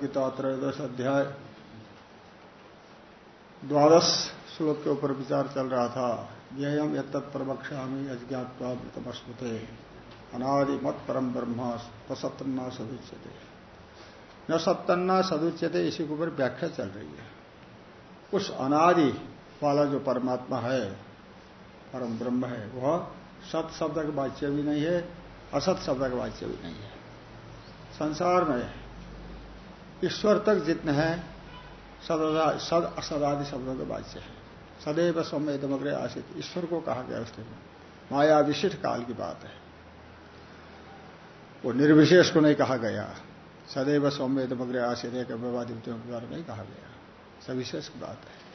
गीता त्रयोदश अध्याय, द्वादश श्लोक के ऊपर विचार चल रहा था। प्रवक्षामी अज्ञातमस्मृते अनादि मत परम ब्रह्म सत्तना सदुच्यते न सत्तना सदुच्यते इसी के ऊपर व्याख्या चल रही है। उस अनादि वाला जो परमात्मा है, परम ब्रह्म है, वह सत शब्द का वाच्य भी नहीं है, असत शब्द का वाच्य भी नहीं है। संसार में ईश्वर तक जितने हैं सदा सद असदादि शब्दों के वाच्य है। सदैव सौम्य दमग्र आशित। ईश्वर को कहा गया उसके में माया विशिष्ट काल की बात है। वो निर्विशेष को नहीं कहा गया। सदैव सौम्य दमग्र आशित एक व्यवादित्यों के द्वारा नहीं कहा गया। सविशेष की बात है।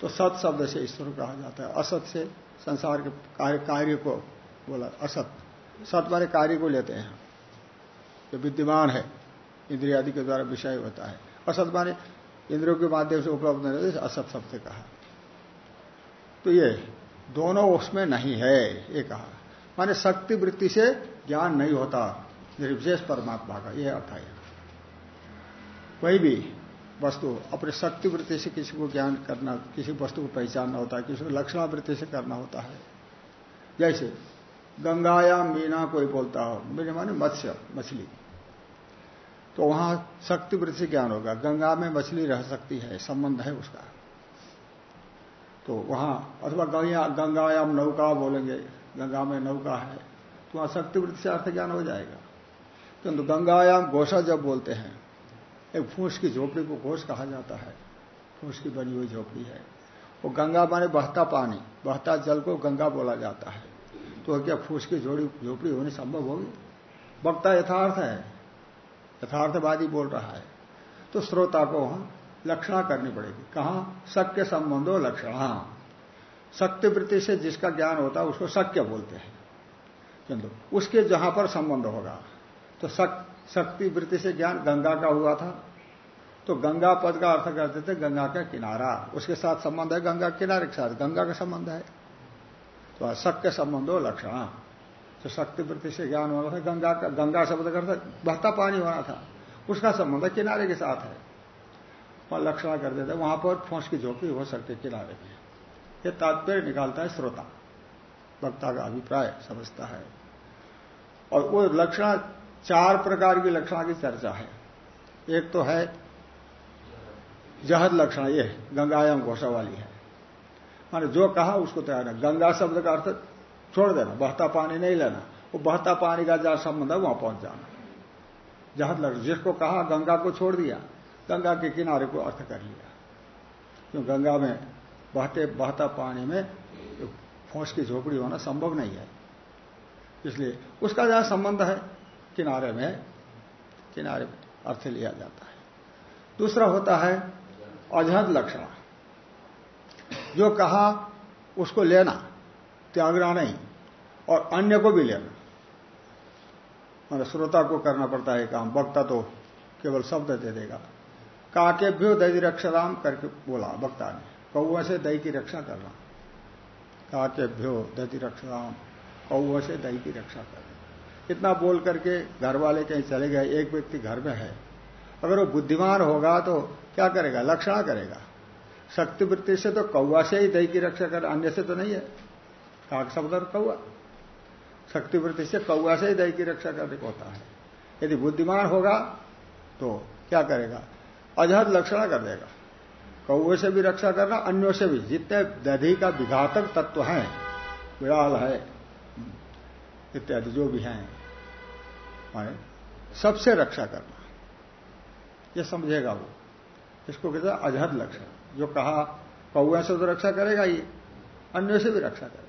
तो सत शब्द से ईश्वर को कहा जाता है। असत से संसार के कार्य को बोला, असत। सत वाले कार्य को लेते हैं। जो विद्यमान है। इंद्रियादि के द्वारा विषय होता है। असत माने इंद्रियों के माध्यम से उपलब्ध नहीं रहते असत शब्द कहा। तो ये दोनों उसमें नहीं है, ये कहा। माने शक्ति वृत्ति से ज्ञान नहीं होता, निर्विशेष परमात्मा का यह अर्थ है। कोई भी वस्तु अपने शक्ति वृत्ति से किसी को ज्ञान करना, किसी वस्तु को पहचानना होता है, किसी को लक्षणा वृत्ति से करना होता है। जैसे गंगायाम मीना कोई बोलता हो मेरे माने मत्स्य, मछली। तो वहाँ शक्ति वृत्ति ज्ञान होगा। गंगा में मछली रह सकती है, संबंध है उसका। तो वहाँ, अथवा गंगा, गंगायाम नौका बोलेंगे, गंगा में नौका है तो वहाँ शक्ति वृत्ति से अर्थ ज्ञान हो जाएगा। किंतु गंगायाम घोषा जब बोलते हैं, एक फूस की झोपड़ी को घोष कहा जाता है। फूस की बनी हुई झोपड़ी है। वो गंगा माने बहता पानी, बहता जल को गंगा बोला जाता है। तो क्या फूस की जोड़ी, झोपड़ी होनी संभव होगी? वक्ता यथार्थ है। यथार्थवादी बोल रहा है। तो श्रोता को वहाँ लक्षणा करनी पड़ेगी। कहा? शक्य संबंधो लक्षणा। शक्ति वृत्ति से जिसका ज्ञान होता है, उसको शक्य बोलते हैं। किंतु उसके जहाँ पर संबंध होगा तो शक्ति वृत्ति से ज्ञान गंगा का हुआ था। तो गंगा पद का अर्थ करते थे गंगा का किनारा। उसके साथ संबंध है गंगा किनारे के साथ। गंगा का संबंध है। तो शक्य संबंधो लक्षणा। तो शक्ति वृत्ति से ज्ञान होना था, गंगा का गंगा शब्द करता बहता पानी होना था। उसका संबंध किनारे के साथ है। वहाँ लक्षणा कर देते वहाँ पर फोंस की झोंकी हो सकती है किनारे में। ये तात्पर्य निकालता है श्रोता। वक्ता का अभिप्राय समझता है। और वो लक्षण, चार प्रकार की लक्षणा की चर्चा है। एक तो है, जहद लक्षण, ये गंगायाम घोषा वाली है। माने जो कहा उसको तैयार है। गंगा शब्द का अर्थ छोड़ देना, बहता पानी नहीं लेना। वो बहता पानी का जहाँ संबंध है, वहाँ पहुँच जाना। जहाँ लग जिसको कहा, गंगा को छोड़ दिया। गंगा के किनारे को अर्थ कर लिया। क्यों? गंगा में बहते, बहता पानी में फोस की झोपड़ी होना संभव नहीं है। इसलिए उसका जहाँ संबंध है, किनारे में किनारे में अर्थ लिया जाता है। दूसरा होता है अजहद लक्षण। जो कहा, उसको लेना। त्यागना नहीं, और अन्य को भी लेना। मतलब श्रोता को करना पड़ता है काम, वक्ता तो केवल शब्द दे देगा। काकेभ्यो दही रक्षाराम करके बोला, वक्ता ने कौआ से दही की रक्षा करना। काकेभ्यो दही रक्षाराम कौआ से दही की रक्षा करना। इतना बोल करके घर वाले कहीं चले गए, एक व्यक्ति घर में है। अगर वो बुद्धिमान होगा तो क्या करेगा? लक्षणा करेगा। शक्ति वृत्ति से तो कौआ से ही दही की रक्षा कर, अन्य से तो नहीं है। काक शब्द और कौआ। शक्ति वृत्ति से कौआ से ही दही की रक्षा करने को होता है। यदि बुद्धिमान होगा तो क्या करेगा? अजहद लक्षणा कर देगा। कौए से भी रक्षा करना, अन्यों से भी। जितने दधी का विघातक तत्व हैं विड़ाल है, इत्यादि जो भी हैं, माने सबसे रक्षा करना। ये समझेगा वो। इसको कहते हैं अजहद लक्षण। जो कहा, कौए से तो रक्षा करेगा ये अन्यों से भी रक्षा करेगा।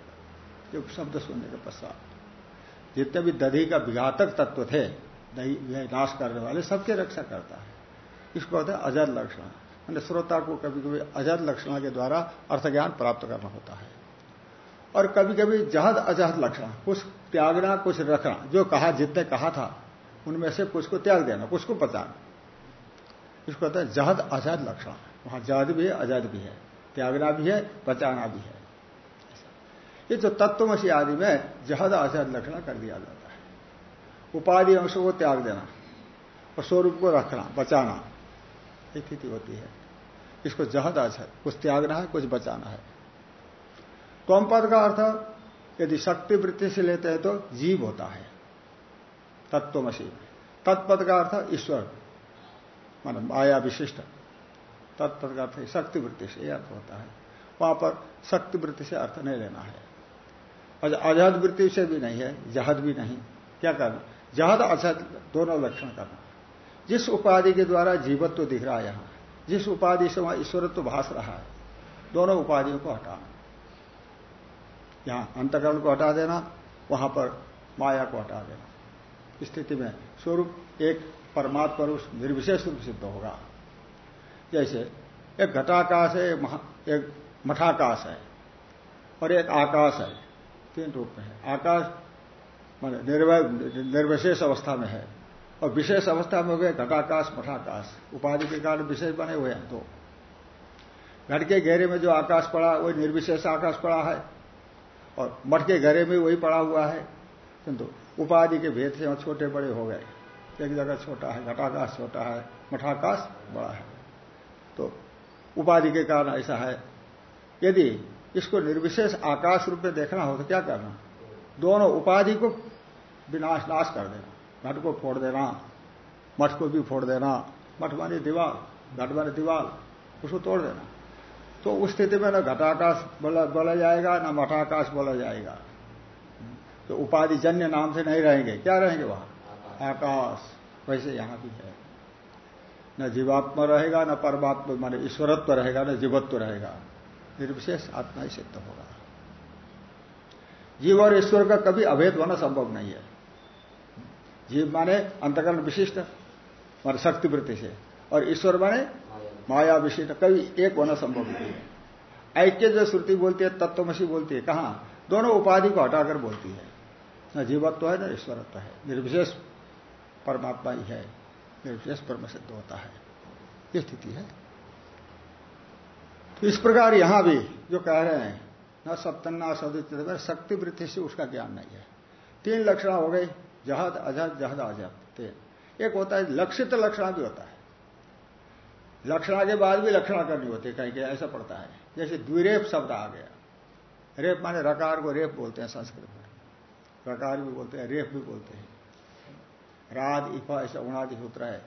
जो शब्द सुनने के पश्चात। जितने भी दधी का विघातक तत्व थे, दही नाश करने वाले, सबके रक्षा करता है। इसको कहते हैं अजर लक्षण। मैंने श्रोता को कभी कभी अजर लक्षण के द्वारा अर्थ ज्ञान प्राप्त करना होता है। और कभी कभी जहद अजहद लक्षण, कुछ त्यागना, कुछ रखना, जो कहा, जितने कहा था, उनमें से कुछ को त्याग देना, कुछ को बचाना। इसको कहते हैं जहद अजहद लक्षण। वहाँ जहद भी है, अजहद भी है, त्यागना भी है, बचाना भी है। ये जो तत्वमसी आदि में जहद अजहद लक्षण कर दिया जाता है। उपाधि अंश को त्याग देना, और स्वरूप को रखना, बचाना स्थिति होती है। इसको जहद अजहद कुछ त्यागना है, कुछ बचाना है। तोम पद का अर्थ, यदि शक्ति वृत्ति से लेते हैं तो जीव होता है, तत्वमसी तत्पद का अर्थ, ईश्वर, मान माया विशिष्ट। तत्पद का अर्थ, शक्ति वृत्ति से यह अर्थ होता है। वहाँ पर शक्ति वृत्ति से अर्थ नहीं लेना है। अजहद वृत्ति से भी नहीं है, जहद भी नहीं। क्या करना जहद अजहद दोनों लक्षण करना जिस उपाधि के द्वारा जीवत्व तो दिख रहा है यहाँ, जिस उपाधि से वहाँ ईश्वरत्व तो भाष रहा है, दोनों उपाधियों को हटाना यहाँ अंतकरण को हटा देना, वहाँ पर माया को हटा देना। स्थिति में स्वरूप एक परमात्मा रूप निर्विशेष रूप सिद्ध होगा। जैसे एक घटाकाश है एक मठाकाश है, और एक आकाश है। तीन रूप में है। आकाश मान निर्विशेष अवस्था में है। और विशेष अवस्था में हो गए घटाकाश, मठाकाश। उपाधि के कारण विशेष बने हुए हैं दो। घट के घेरे में जो आकाश पड़ा, वही निर्विशेष आकाश पड़ा है। और मठ के घेरे में वही पड़ा हुआ है। किंतु उपाधि के भेद से छोटे बड़े हो गए। एक जगह छोटा है, घटाकाश छोटा है, मठाकाश बड़ा है। तो उपाधि के कारण ऐसा है। यदि इसको निर्विशेष आकाश रूप में देखना हो तो क्या करना? दोनों उपाधि को विनाश, नाश कर देना। घट को फोड़ देना, मठ को भी फोड़ देना। मठ मानी दीवार घट मानी दीवार, उसको तोड़ देना। तो उस स्थिति में न घटाकाश बोला बोला जाएगा, न मठाकाश बोला जाएगा। तो उपाधि जन्य नाम से नहीं रहेंगे। क्या रहेंगे वहाँ? आकाश, वैसे यहाँ भी है। न जीवात्मा रहेगा, न परमात्मा, माने ईश्वरत्व रहेगा, न जीवत्व रहेगा। निर्विशेष आत्मा ही सिद्ध होगा। जीव और ईश्वर का कभी अभेद होना संभव नहीं है। जीव माने अंतकरण विशिष्ट, माने शक्ति वृत्ति से, और ईश्वर माने माया विशिष्ट, कभी एक होना संभव नहीं है। ऐक्य जो श्रुति बोलती है, तत्वमसी बोलती है, कहा? दोनों उपाधि को हटाकर बोलती है। न जीवत्व है, न ईश्वरत्व है। निर्विशेष परमात्मा ही है, निर्विशेष परम सिद्ध होता है। ये स्थिति है। इस प्रकार यहाँ भी जो कह रहे हैं, न सप्तन्ना सदित शक्ति वृत्ति से उसका ज्ञान नहीं है। तीन लक्षण हो गए जहद, अजहद जहद, अजहद, तीन। एक होता है लक्षित लक्षण भी होता है। लक्षणा के बाद भी लक्षणा करनी होती है कहीं कहीं ऐसा पड़ता है। जैसे द्विरेप शब्द आ गया। रेप माने रकार को रेप बोलते हैं संस्कृत में। रकार भी बोलते हैं, रेप भी बोलते हैं। राज इफ़, ऐसा उणादि सूत्र है।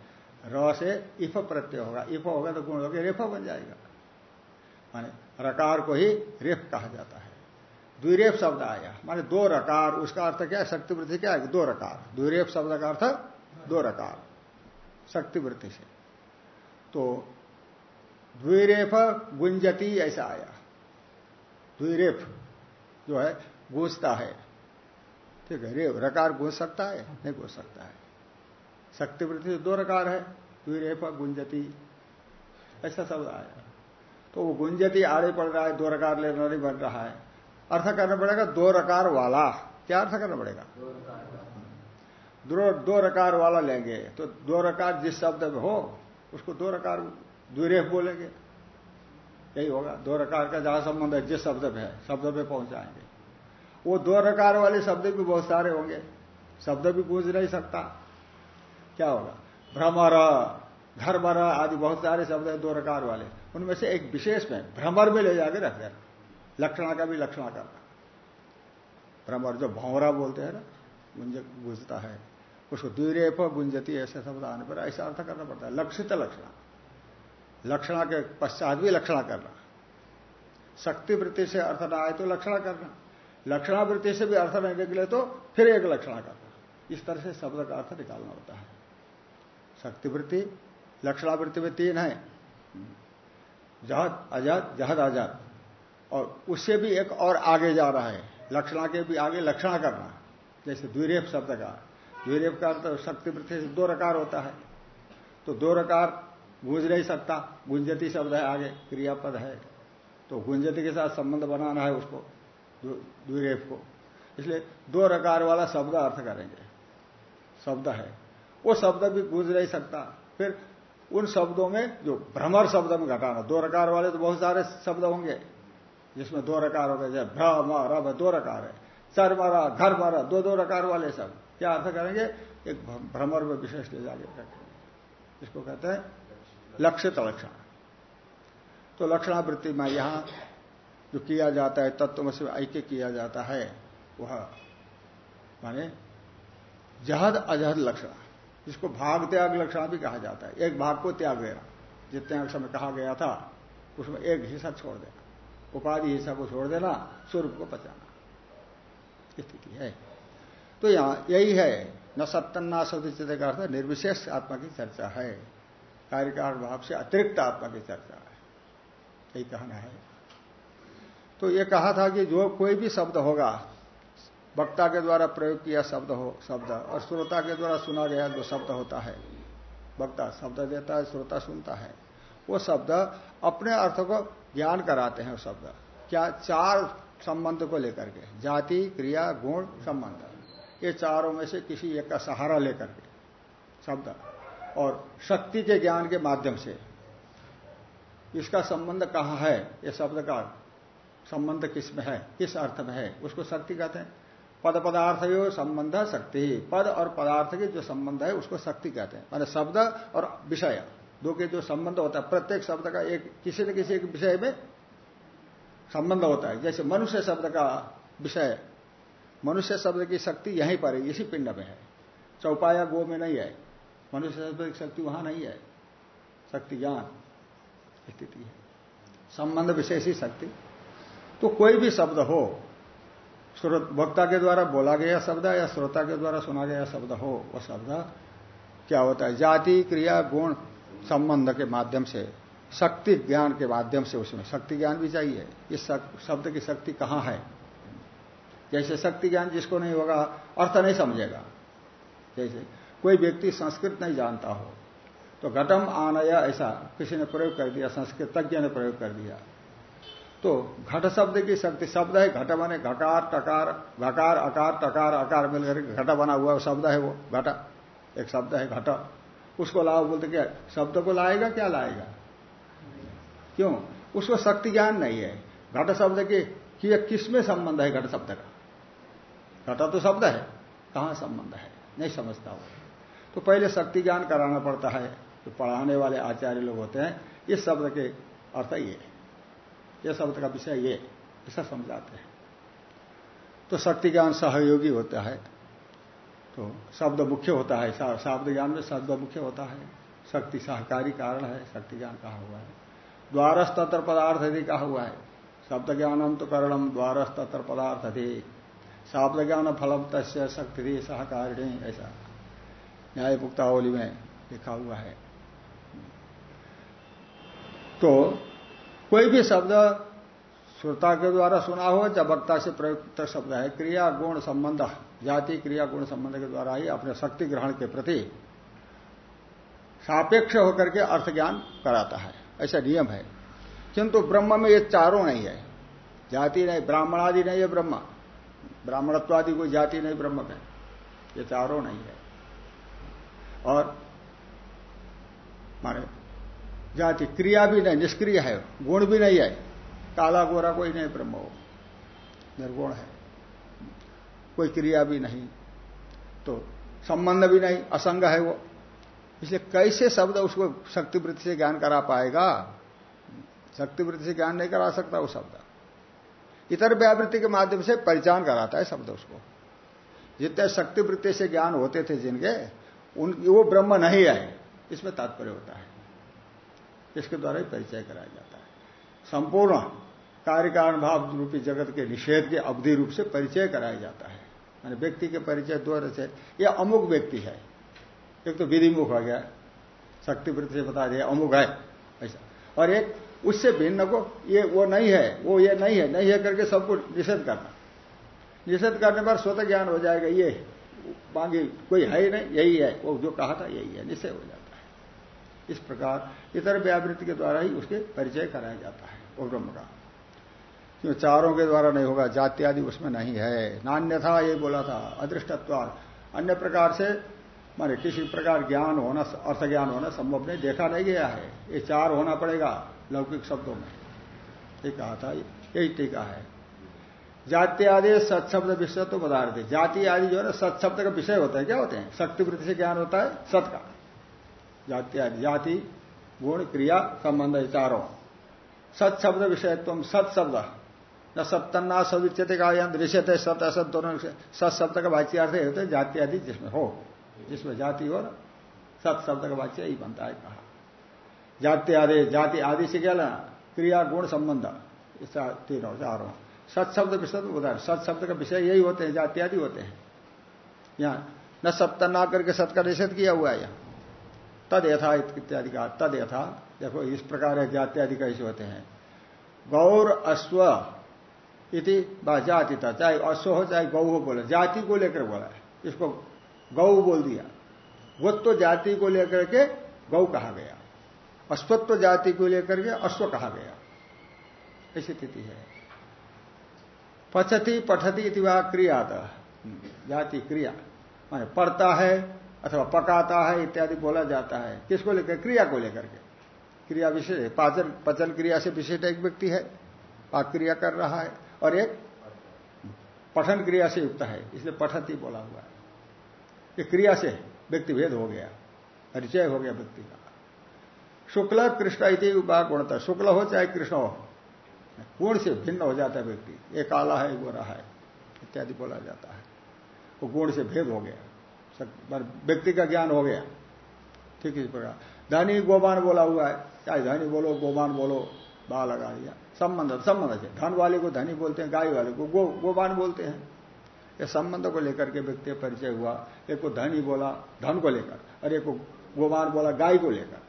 र से इफ़ प्रत्यय होगा। इफ़ होगा तो गुण होगा रेफा बन जाएगा। माने रकार को ही रेप कहा जाता है। द्विरेप शब्द आया। माने दो रकार, उसका अर्थ क्या है? शक्ति वृद्धि क्या है? दो रकार। द्विरेप शब्द का अर्थ दो रकार। शक्ति वृद्धि से। तो द्विरेफ गुंजती ऐसा आया। द्विरेफ जो है गूंजता है। ठीक है रेप रकार गूंज सकता है, नहीं गूंज सकता है। शक्ति वृद्धि से दो रकार है। द्विरेफ गुंजती। ऐसा शब्द आया। तो वो गुंजती आड़े पड़ रहा है दो रकार लेना नहीं बन रहा है। अर्थ करना पड़ेगा दो रकार वाला। क्या अर्थ करना पड़ेगा? दो, दो रकार वाला लेंगे तो दो रकार जिस शब्द में हो उसको दो रकार द्विरेफ बोलेंगे। यही होगा। दो रकार का जहाँ संबंध है जिस शब्द में है शब्द में पहुंचाएँगे। वो दो रकार वाले शब्द भी बहुत सारे होंगे। शब्द भी गूंज नहीं सकता। क्या होगा? भ्रमर धर्मर आदि बहुत सारे शब्द है दो रकार वाले। उनमें से एक विशेष में भ्रमर में ले जाकर रख देना। लक्षणा का भी लक्षणा करना भ्रमर जो भौरा बोलते हैं ना, गुंज, गुंजता है, उसको द्विरेप गुंजती ऐसे शब्द आने पर ऐसा अर्थ करना पड़ता है। लक्षित लक्षणा। लक्षणा के पश्चात भी लक्षणा करना। शक्ति वृत्ति से अर्थ ना आए तो लक्षणा करना। लक्षणा वृत्ति से भी अर्थ नहीं निकले तो फिर एक लक्षणा करना। इस तरह से शब्द का अर्थ निकालना होता है। शक्तिवृत्ति लक्षणावृत्ति में तीन है। जहद अजहद जहद आज़ाद। और उससे भी एक और आगे जा रहा है। लक्षणा के भी आगे लक्षणा करना जैसे द्विरेप शब्द का। द्विरेप का अर्थ शक्तिवृत्ति से दो रकार होता है। तो दो रकार गूंज नहीं सकता। गुंजती शब्द है आगे, क्रियापद है। तो गुंजती के साथ संबंध बनाना है उसको द्विरेप को। इसलिए दो रकार वाला शब्द अर्थ करेंगे। शब्द है। वो शब्द भी गूंज नहीं सकता। फिर उन शब्दों में जो भ्रमर शब्द में घटाना दो रकार वाले तो बहुत सारे शब्द होंगे, जिसमें दो रकार हो गए, जैसे भ्रम रब दो रकार है। चर मरा घर मरा दो दो रकार वाले सब क्या अर्थ करेंगे? एक भ्रमर में विशेष ले जाके रखेंगे इसको कहते हैं लक्षित लक्षण। तो लक्षणावृत्ति में यहाँ जो किया जाता है, तत्व में से ऐक्य किया जाता है, वह माने जहद अजहद लक्षण। जिसको भाग त्याग लक्षण भी कहा जाता है। एक भाग को त्याग देना। जितने अंश में कहा गया था, उसमें एक हिस्सा छोड़ देना। उपाधि हिस्सा को छोड़ देना, स्वरूप को बचाना स्थिति है। तो यहाँ यही है। न सत्तन्ना सदुचित का अर्थ निर्विशेष आत्मा की चर्चा है। कार्यकार भाव से अतिरिक्त आत्मा की चर्चा है। यही कहना है। तो ये कहा था कि जो कोई भी शब्द होगा वक्ता के द्वारा प्रयोग किया शब्द हो, शब्द, और श्रोता के द्वारा सुना गया जो शब्द होता है। वक्ता शब्द देता है, श्रोता सुनता है। वो शब्द अपने अर्थ को ज्ञान कराते हैं शब्द। क्या चार संबंध को लेकर के? जाति, क्रिया, गुण, संबंध। ये चारों में से किसी एक का सहारा लेकर के। शब्द। और शक्ति के ज्ञान के माध्यम से। इसका संबंध कहाँ है? ये शब्द का संबंध किसमें है? किस अर्थ में है? उसको शक्ति कहते हैं। पद पदार्थ यो संबंध शक्ति। पद और पदार्थ के जो संबंध है, उसको शक्ति कहते हैं। माने शब्द और विषय। दो के जो संबंध होता है, प्रत्येक शब्द का एक, किसी न किसी एक विषय में संबंध होता है। जैसे मनुष्य शब्द का विषय, मनुष्य शब्द की शक्ति यहीं पर है, इसी पिंड में है। चौपाया गो में नहीं है। मनुष्य शब्द की शक्ति वहाँ नहीं है। शक्ति ज्ञान स्थिति है। संबंध विशेष ही शक्ति। तो कोई भी शब्द हो वक्ता के द्वारा बोला गया शब्द या श्रोता के द्वारा सुना गया शब्द हो वह शब्द क्या होता है? जाति, क्रिया, गुण संबंध के माध्यम से, शक्ति ज्ञान के माध्यम से उसमें, शक्ति ज्ञान भी चाहिए। इस शब्द की शक्ति कहाँ है? जैसे शक्ति ज्ञान जिसको नहीं होगा, अर्थ नहीं समझेगा। जैसे कोई व्यक्ति संस्कृत नहीं जानता हो तो घटम आनया ऐसा, किसी ने प्रयोग कर दिया, संस्कृत तज्ञ ने प्रयोग कर दिया। तो घट शब्द की शक्ति, शब्द है, घट बने घकार, टकार घकार अकार, टकार, अकार मिलकर घट बना हुआ शब्द है वो, घट। एक शब्द है घट। उसको लाओ, बोलते क्या? शब्द को लाएगा, क्या लाएगा? क्यों? उसको शक्ति ज्ञान नहीं है। घट शब्द के, कि किसमें संबंध है घट शब्द का? घट तो शब्द है। कहाँ संबंध है? नहीं समझता वो। तो पहले शक्ति ज्ञान कराना पड़ता है। जो पढ़ाने वाले आचार्य लोग होते हैं इस शब्द के अर्थ ये ये शब्द का विषय ये, ऐसा समझाते हैं। तो शक्ति ज्ञान सहयोगी होता है। तो शब्द मुख्य होता है शब्द ज्ञान में शब्द मुख्य होता है। शक्ति सहकारी कारण है, शक्ति ज्ञान कहा हुआ है। द्वारस तत्र पदार्थ यदि कहा हुआ है। शब्द ज्ञानम तो करणम द्वारस तत्र पदार्थ थे शब्द ज्ञान फलम तस्य शक्ति सहकारिणी, ऐसा। न्याय मुक्तावली में लिखा हुआ है। तो कोई भी शब्द श्रोता के द्वारा सुना हो जब वक्ता से प्रयुक्त शब्द है। क्रिया, गुण, संबंध, जाति, क्रिया, गुण, संबंध के द्वारा ही अपने शक्ति ग्रहण के प्रति सापेक्ष होकर के अर्थ ज्ञान कराता है। ऐसा नियम है। किंतु ब्रह्म में ये चारों नहीं है। जाति नहीं, ब्राह्मण आदि नहीं है ब्रह्म। ब्राह्मणत्वादि कोई जाति नहीं, ब्रह्म में। ये चारों नहीं है। और माने जाति क्रिया भी नहीं, निष्क्रिय है, गुण भी नहीं है। काला गोरा कोई नहीं, ब्रह्म हो। निर्गुण है। कोई क्रिया भी नहीं तो संबंध भी नहीं, असंग है वो। इसलिए कैसे शब्द उसको शक्तिवृत्ति से ज्ञान करा पाएगा? शक्तिवृत्ति से ज्ञान नहीं करा सकता वो शब्द। इतर व्यावृत्ति के माध्यम से पहचान कराता है शब्द उसको। जितने शक्तिवृत्ति से ज्ञान होते थे जिनके, उन, वो ब्रह्म नहीं आए। इसमें तात्पर्य होता है। इसके द्वारा ही परिचय कराया जाता है। संपूर्ण कार्य कारण भाव रूपी जगत के निषेध के अवधि रूप से परिचय कराया जाता है। मानी व्यक्ति के परिचय दो से यह अमुक व्यक्ति है। एक तो विधिमुख हो गया शक्तिवृत्ति से बता दिया, अमुक है, ऐसा। और एक उससे भिन्न को, ये वो नहीं है, वो ये नहीं है नहीं है करके सबको निषेध करना। निषेध करने पर स्वतः ज्ञान हो जाएगा, ये बाकी कोई है ही नहीं, यही है, वो जो कहा था, यही है निश्चय हो है। इस प्रकार इतर व्यावृत्ति के द्वारा ही उसके परिचय कराया जाता है, वो ब्रह्म का। क्यों चारों के द्वारा नहीं होगा जाति आदि उसमें नहीं है। नान्य था, ये बोला था अदृष्टत्वार अन्य प्रकार से, माने किसी प्रकार ज्ञान होना अर्थ ज्ञान होना संभव नहीं, देखा नहीं गया है। ये चार होना पड़ेगा, लौकिक शब्दों में। ये कहा था, यही टीका है। जाति आदि सत्शब्द विषय तो बता रहे थे। जाति आदि जो है ना, सत्शब्द का विषय होता है, क्या होते हैं? शक्तिवृत्ति से ज्ञान होता है सत का। जाति जाति, गुण, क्रिया, संबंध चारों सत शब्द विषयत्व, सत शब्द। न सप्तन्ना सदुच्यते का दृश्यते सत असत दोनों सत शब्द का वाच्य अर्थ होते जाति आदि जिसमें हो। जिसमें जाति और सत शब्द का वाच्य ही बनता है, कहा। जाति आदि जाति आदि से क्या क्रिया, गुण, संबंध। तीनों, चारों। सत शब्द विषय उदाहरण सत शब्द का विषय यही होते हैं, जाति आदि होते हैं। यहाँ, न सप्तना करके सत का निषेध किया हुआ है यहाँ। तद यथा इत्यादि का। तद यथा देखो इस प्रकार जाति आदि कैसे होते हैं। गौर अश्व इति जाति था। चाहे अश्व हो, चाहे गौ हो बोले। जाति को लेकर बोला है। इसको गौ बोल दिया। वो तो जाति को लेकर के गौ कहा गया। अश्वत्व जाति को लेकर के अश्व कहा गया। ऐसी स्थिति है। पचती पठती इतिवा क्रिया जाति क्रिया। माने पढ़ता है अथवा पकाता है इत्यादि बोला जाता है। किसको लेकर? क्रिया को लेकर के। क्रिया विशेष, पाचन, पचन क्रिया से विशिष्ट एक व्यक्ति है। पाक क्रिया कर रहा है और एक पठन क्रिया से युक्त है। इसलिए पठती बोला हुआ है। ये क्रिया से व्यक्ति भेद हो गया, परिचय हो गया व्यक्ति का। शुक्ल कृष्ण इति गुणता। शुक्ल हो चाहे कृष्ण हो, गुण से भिन्न हो जाता है व्यक्ति। एक काला है एक गोरा है, इत्यादि बोला जाता है। वो गुण से भेद हो गया। व्यक्ति का ज्ञान हो गया। ठीक इस प्रकार। धनी गोबान बोला हुआ है। चाहे धनी बोलो, गोबान बोलो बा लगा दिया। संबंध संबंध से। धन वाले को धनी बोलते हैं, गाय वाले को गो, गोबान बोलते हैं। ये संबंध को लेकर के व्यक्ति परिचय हुआ। एक को धनी बोला, धन को लेकर। और एक को गोबान बोला, गाय को लेकर।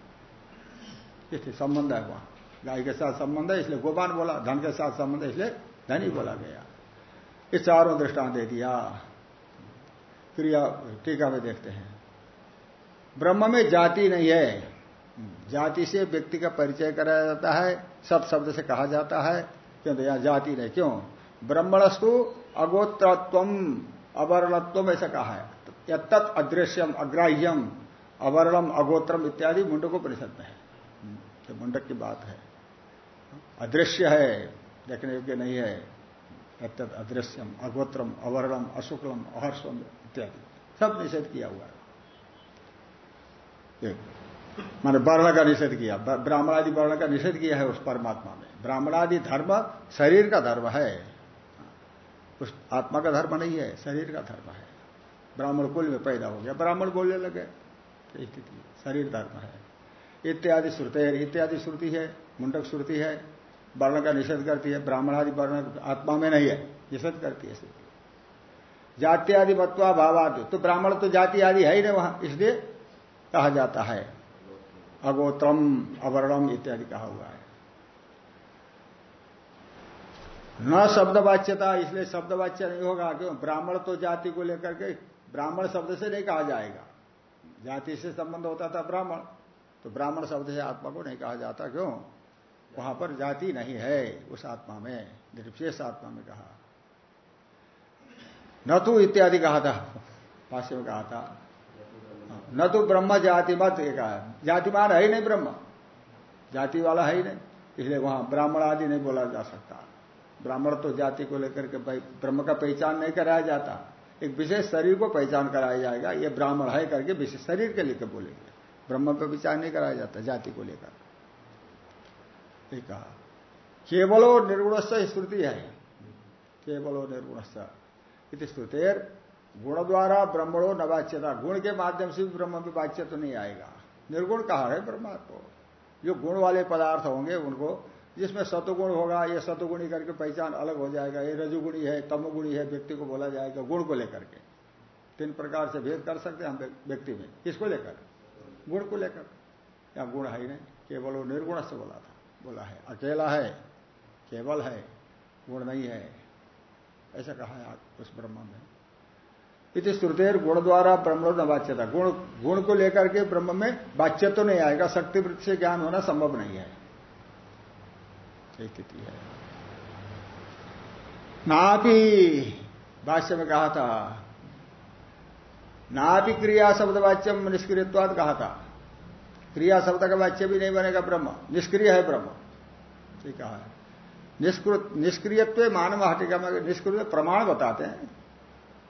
इसलिए संबंध है वहाँ। गाय के साथ संबंध है, इसलिए गोबान बोला, धन के साथ संबंध है, इसलिए धनी बोला गया। ये चारों दृष्टांत दे दिया। क्रिया, टीका में देखते हैं। ब्रह्म में जाति नहीं है। जाति से व्यक्ति का परिचय कराया जाता है, सब शब्द से कहा जाता है, क्यों यहाँ जाति नहीं, क्यों? ब्रह्मणस्तु अगोत्रत्व, अवर्णत्व ऐसा कहा है। तत् अदृश्यम अग्राह्यम अवर्णम अगोत्रम इत्यादि मुंडको परिषद में है। तो मुंडक की बात है। अदृश्य है, देखने योग्य नहीं है। तत्त अदृश्यम अगोत्रम अवर्णम अशुक्लम अहर्षम इत्यादि सब निषेध किया हुआ है। माने वर्ण का निषेध किया। ब्राह्मणादि वर्ण का निषेध किया है उस परमात्मा में। ब्राह्मणादि धर्म शरीर का धर्म है। उस आत्मा का धर्म नहीं है, शरीर का धर्म है। ब्राह्मण कुल में पैदा हो गया। ब्राह्मण बोलने लगे स्थिति शरीर धर्म है। इत्यादि श्रुति इत्यादि श्रुति है, मुंडक श्रुति है। वर्ण का निषेध करती है। ब्राह्मण आदि वर्ण आत्मा में नहीं है। निषेध करती है श्रुति जाति आदि मत्वा भावादि तो ब्राह्मण तो जाति आदि है ही नहीं वहाँ, इसलिए कहा जाता है। अगोत्रम, अवर्णम इत्यादि कहा हुआ है। न शब्द वाच्यता इसलिए शब्द वाच्य नहीं होगा, क्यों? ब्राह्मण तो जाति को लेकर के ब्राह्मण शब्द से नहीं कहा जाएगा। जाति से संबंध होता था ब्राह्मण तो ब्राह्मण शब्द से आत्मा को नहीं कहा जाता, क्यों? वहाँ पर जाति नहीं है, उस आत्मा में, निर्विशेष आत्मा में कहा। न तो इत्यादि कहा था। भाष्य में कहा था। न तो ब्रह्म जाति मत कहा जातिमान है ही नहीं ब्रह्म। जाति वाला है ही नहीं। इसलिए वहाँ ब्राह्मण आदि नहीं बोला जा सकता। ब्राह्मण तो जाति को लेकर के ब्रह्म का पहचान नहीं कराया जाता। एक विशेष शरीर को पहचान कराया जाएगा। ये ब्राह्मण है करके विशेष शरीर के लेकर बोलेंगे। ब्रह्म पर विचार नहीं कराया जाता जाति को लेकर। कहा। केवलो निर्गुण स्तुति है। केवलो निर्गुण इति स्तुतेर गुण द्वारा ब्रह्मणो नवाच्यता गुण के माध्यम से ब्रह्म में वाच्य तो नहीं आएगा। निर्गुण कहा है ब्रह्मात्मा? जो गुण वाले पदार्थ होंगे उनको, जिसमें सतुगुण होगा, ये सतुगुणी करके पहचान अलग हो जाएगा। ये रजुगुणी है, तमगुणी है, व्यक्ति को बोला जाएगा, गुण को लेकर के। तीन प्रकार से भेद कर सकते हैं हम व्यक्ति में। किसको लेकर? गुण को लेकर। या गुण है ही नहीं। केवल वो निर्गुण से बोला था। बोला है, अकेला है, केवल है, गुण नहीं है। ऐसा कहा है उस ब्रह्म में। इति श्रुतेर गुण द्वारा ब्रह्म न बाच्यता गुण गुण को लेकर के ब्रह्म में बाच्य तो नहीं आएगा, शक्ति वृत्ति से ज्ञान होना संभव नहीं है। स्थिति है। नापी, भाष्य में कहा था, नापी क्रिया शब्द वाच्यम निष्क्रियवाद कहा था। क्रिया शब्द का वाच्य भी नहीं बनेगा ब्रह्म। निष्क्रिय है ब्रह्म। ठीक है। निष्कृत, निष्क्रियत्व मानव हटिका में निष्क्रिय प्रमाण बताते हैं।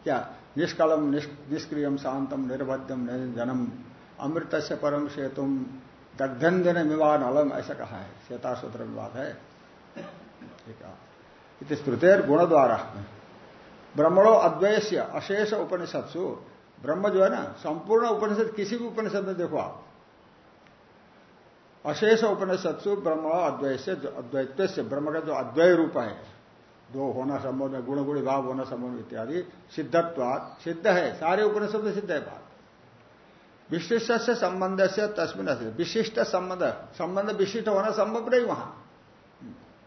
क्या? निष्कलम निष्क्रियम, शांतम निर्भद्यम जन्म अमृत से परम से तुम दग्धन विवाद अलम, ऐसा कहा है। श्वेता सूत्र विवाद है। इत स्मृतेर गुण द्वारा ब्रह्मणो अद्वैस्य अशेष उपनिषत्सु। ब्रह्म जो है ना, संपूर्ण उपनिषद किसी भी उपनिषद में देखो आप। अशेष उपनिषत्सु ब्रह्म अद्वैत से अद्वैत से ब्रह्म का जो अद्वय रूप है, दो होना संभव है गुण गुण भाव होना संभव इत्यादि सिद्धत्वाद सिद्ध है, सारे उपनिषद सिद्ध है बात। विशिष्ट से संबंध से तस्मिन विशिष्ट संबंध संबंध विशिष्ट होना संभव नहीं वहाँ।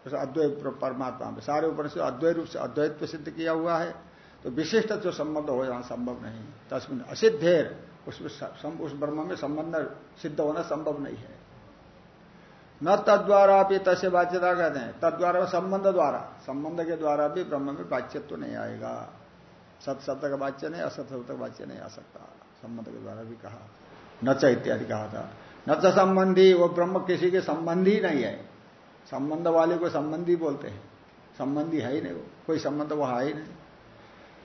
अद्वैत परमात्मा में सारे उपनिषद अद्वैत रूप से अद्वैत सिद्ध किया हुआ है तो विशिष्ट जो संबंध हो यहाँ संभव नहीं। तस्मिन असिद्धेर, उसमें उस ब्रह्म में संबंध सिद्ध होना संभव नहीं है। न तद्वारा भी तस्य बाध्यता कहते हैं। तद्वारा संबंध द्वारा। संबंध के द्वारा भी ब्रह्म में बाच्यत्व तो नहीं आएगा। सत शब्द का वाच्य नहीं, असत शब्द का वाच्य नहीं आ सकता। संबंध के द्वारा भी कहा। नच इत्यादि कहा था। नच संबंधी, वो ब्रह्म किसी के संबंधी नहीं है। संबंध वाले को संबंधी बोलते हैं। संबंधी है ही नहीं वो। कोई संबंध वहाँ है ही नहीं।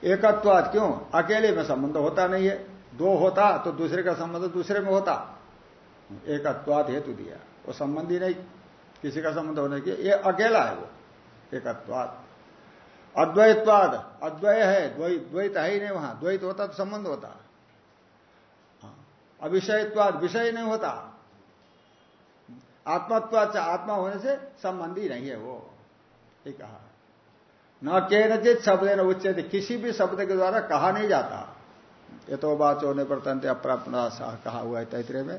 एकत्वाद क्यों? अकेले में संबंध होता नहीं है। दो होता तो दूसरे का संबंध दूसरे में होता। एकत्वाद हेतु दिया। वो संबंधी नहीं, किसी का संबंध होने की ये अकेला है वो एकत्वाद अद्वैतवाद, अद्वय है द्वैत द्वैत है ही नहीं वहाँ। द्वैत होता तो संबंध होता। हाँ। अविषयत्वाद विषय नहीं होता। आत्मत्वाद आत्मा होने से संबंधी नहीं है वो ये कहा न के केनचित शब्द न उच्चते किसी भी शब्द के द्वारा कहा नहीं जाता। ये तो बात होने पर तंत्र अप्राप्त कहा हुआ है तैतरे में।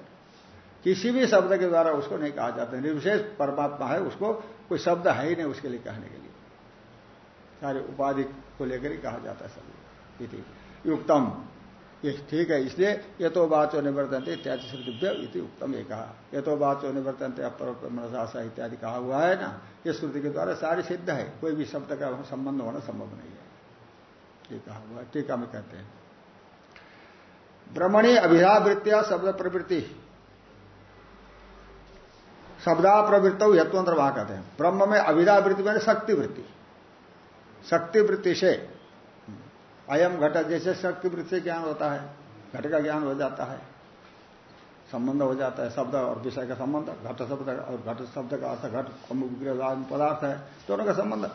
किसी भी शब्द के द्वारा उसको नहीं कहा जाता निर्विशेष परमात्मा है, उसको कोई शब्द है ही नहीं उसके लिए कहने के लिए। सारे उपाधि को लेकर ही कहा जाता है सभी युक्तम। ये ठीक है, इसलिए ये तो बाचो निवर्तनते इत्यादि श्रुतिभ्य इति उत्तम ये कहा ये तो बाचो निवर्तनते अपर मनसाशा इत्यादि कहा हुआ है ना, ये श्रुति के द्वारा सारे सिद्ध है। कोई भी शब्द का संबंध होना संभव नहीं है। ये कहा हुआ है, टीका में कहते हैं। ब्रह्मणी अभिधावृत्तिया शब्द प्रवृत्ति। शब्दा प्रवृत्त यत्वंतर वहाँ कहते हैं ब्रह्म में अभिधावृत्ति मैंने शक्ति वृत्ति। शक्ति वृत्ति से अयम घट, जैसे शक्ति वृत्ति से ज्ञान होता है, घट का ज्ञान हो जाता है, संबंध हो जाता है, शब्द और विषय का संबंध, घट शब्द और घट शब्द का अर्थ, घट पदार्थ है, दोनों का संबंध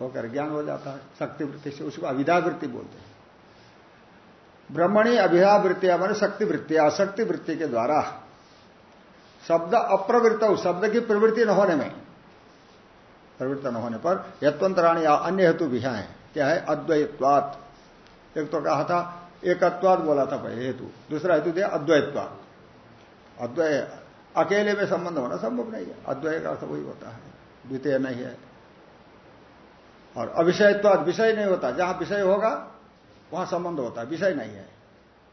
होकर ज्ञान हो जाता है, शक्ति वृत्ति से उसको अभिधावृत्ति बोलते हैं। ब्रह्मणी अभिधावृत्तिया मैंने शक्ति वृत्ति शक्ति वृत्ति के द्वारा शब्द अप्रवृत्त शब्द की प्रवृत्ति न होने में। प्रवृत्त न होने पर यत्वंतराणी अन्य हेतु भी हैं क्या है? अद्वैतवात एक तो कहा था एकत्वाद बोला था पहले हेतु। दूसरा हेतु दिया अद्वैतवाद अद्वय, अकेले में संबंध होना संभव नहीं है। अद्वय का अर्थ वही होता है। द्वितीय नहीं है। और अविषयत्वाद विषय नहीं होता। जहाँ विषय होगा, वहाँ संबंध होता है। विषय नहीं है।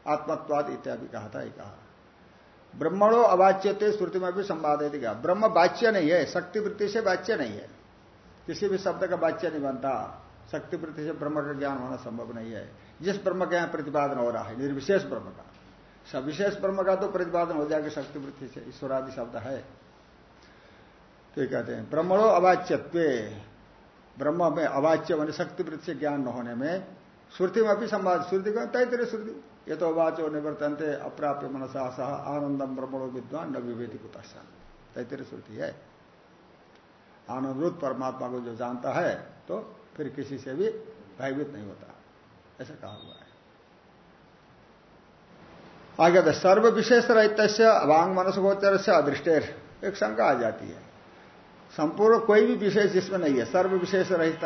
आत्मत्वाद इत्यादि कहा था ये कहा। ब्रह्मणो अवाच्यते श्रुति में भी संवाद है ब्रह्म वाच्य नहीं है शक्ति वृत्ति से वाच्य नहीं है। किसी भी शब्द का वाच्य नहीं बनता। शक्ति वृत्ति से ब्रह्म का ज्ञान होना संभव नहीं है। जिस ब्रह्म का यहाँ प्रतिपादन हो रहा है, निर्विशेष ब्रह्म का। सविशेष ब्रह्म का तो प्रतिपादन हो जाएगा शक्ति वृत्ति से, ईश्वरादि शब्द है। तो कहते हैं, ब्रह्मणो अवाच्यत्व। ब्रह्म में अवाच्य मान शक्ति वृत्ति से ज्ञान न होने में श्रुति में भी संवाद, श्रुति का तय तेरे श्रुति। ये तो वाचो निवर्तनते, अप्राप्य मनसा सह आनंदम ब्रह्मणो विद्वान न विवेदी कुतः तैतरे श्रुति है। आनंदरूत परमात्मा को जो जानता है तो फिर किसी से भी भयभीत नहीं होता। ऐसा कहा हुआ है। आगे तो सर्व विशेष रहित अभांग मनसगोचर से अदृष्टेर। एक शंका आ जाती है। संपूर्ण कोई भी विशेष जिसमें नहीं है। सर्व विशेष रहित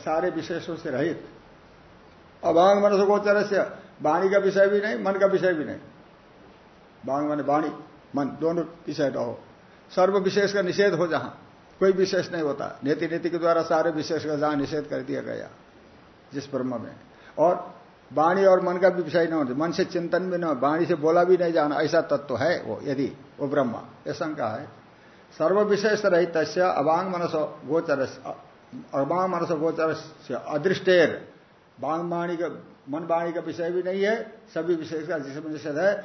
सारे विशेषों से रहित। अभांग मनसगोचर से वाणी का विषय भी नहीं, मन का विषय भी नहीं। बांग मन वाणी, मन, दोनों विषय रहो। सर्व विशेष का निषेध हो जहाँ, कोई विशेष नहीं होता। नीति नीति के द्वारा सारे विशेष का जहाँ निषेध कर दिया गया, जिस ब्रह्म में। और वाणी और मन का भी विषय नहीं होता मन से चिंतन भी नहीं वाणी से बोला भी नहीं जाना, ऐसा तत्व है वो, यदि वो ब्रह्म। यह शंका है। सर्व विशेष रहित अवांग मनस गोचर अवांग मनस गोचर अदृष्टेर। बांग वाणी का मन वाणी का विषय भी नहीं है, सभी विशेष का जिसमें निषेध है,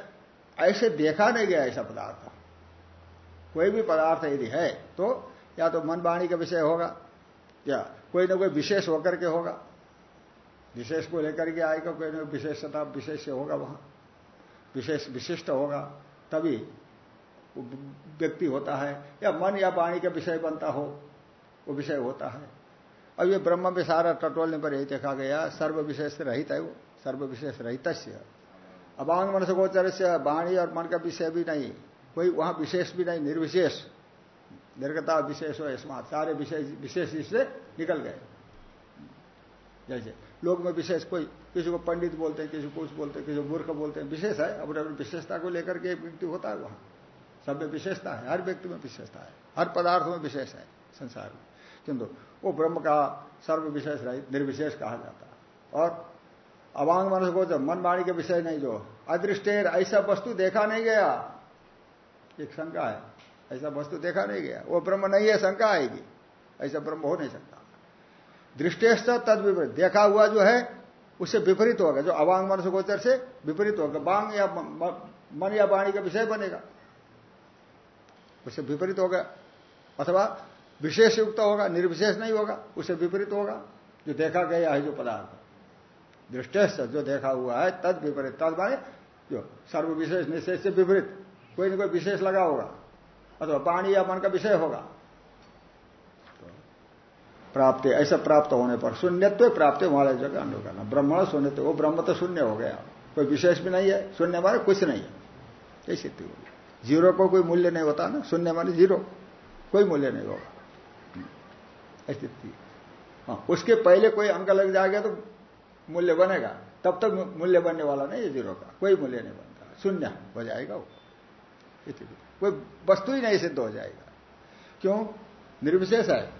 ऐसे देखा नहीं गया ऐसा पदार्थ। कोई भी पदार्थ यदि है तो या तो मन वाणी का विषय होगा, या कोई ना कोई विशेष होकर के होगा। विशेष को लेकर के आएगा, कोई ना विशेषता, विशेष होगा वहाँ। विशेष विशिष्ट होगा, तभी व्यक्ति होता है, या मन या वाणी का विषय बनता हो, वो विषय होता है। अब ये ब्रह्म में सारा टटोलने पर यही देखा गया सर्व विशेष रहित है वो सर्व से रहित अबांग मन से गोचर से वाणी और मन का विषय भी नहीं, कोई वहाँ विशेष भी नहीं, निर्विशेष। निर्गता विशेष हो स्मार्ट सारे विशेष विशेष इससे निकल गए। जैसे लोग में विशेष कोई, किसी को पंडित बोलते हैं, किसी को कुछ बोलते हैं, किसी को मूर्ख बोलते हैं, विशेष है, अपने अपनी विशेषता को लेकर के व्यक्ति होता है वहाँ। सब में विशेषता है, हर व्यक्ति में विशेषता है, हर पदार्थ में विशेष है, संसार में। किंतु वो ब्रह्म का सर्व विशेष रहित, निर्विशेष कहा जाता और अवांग मनुष्य को जब मन वाणी के विषय नहीं, जो अदृष्टेर ऐसा वस्तु देखा नहीं गया, एक शंका है, ऐसा वस्तु देखा नहीं गया, वो ब्रह्म नहीं है, शंका आएगी, ऐसा ब्रह्म हो नहीं सकता। दृष्टेश तद विपरीत, देखा हुआ जो है उससे विपरीत होगा, जो अवांग मनुष्य गोचर से विपरीत होगा बांग या मन या वाणी का विषय बनेगा उससे विपरीत होगा, अथवा विशेष युक्त होगा, निर्विशेष नहीं होगा उसे विपरीत होगा। जो देखा गया है जो पदार्थ। दृष्टेश जो देखा हुआ है, तद विपरीत। तद माने जो सर्व विशेष, निशेष से विपरीत। कोई ना कोई विशेष लगा होगा, अथवा पानी या मन का विषय होगा। तो प्राप्त, ऐसा प्राप्त होने पर शून्यत्व प्राप्त वाले जगह अन्य करना ब्रह्मण शून्यत्व, वो ब्रह्म तो शून्य हो गया। कोई विशेष भी नहीं है, शून्य माने कुछ नहीं है। यही स्थिति होगी। ज़ीरो को कोई मूल्य नहीं होता ना, शून्य माने ज़ीरो। कोई मूल्य नहीं होगा। स्थिति। हाँ उसके पहले कोई अंक लग जाएगा तो मूल्य बनेगा। तब तक मूल्य बनने वाला नहीं है ज़ीरो का। कोई मूल्य नहीं बनता। शून्य हो जाएगा वो। कोई वस्तु ही नहीं सिद्ध हो जाएगा। क्यों? निर्विशेष है।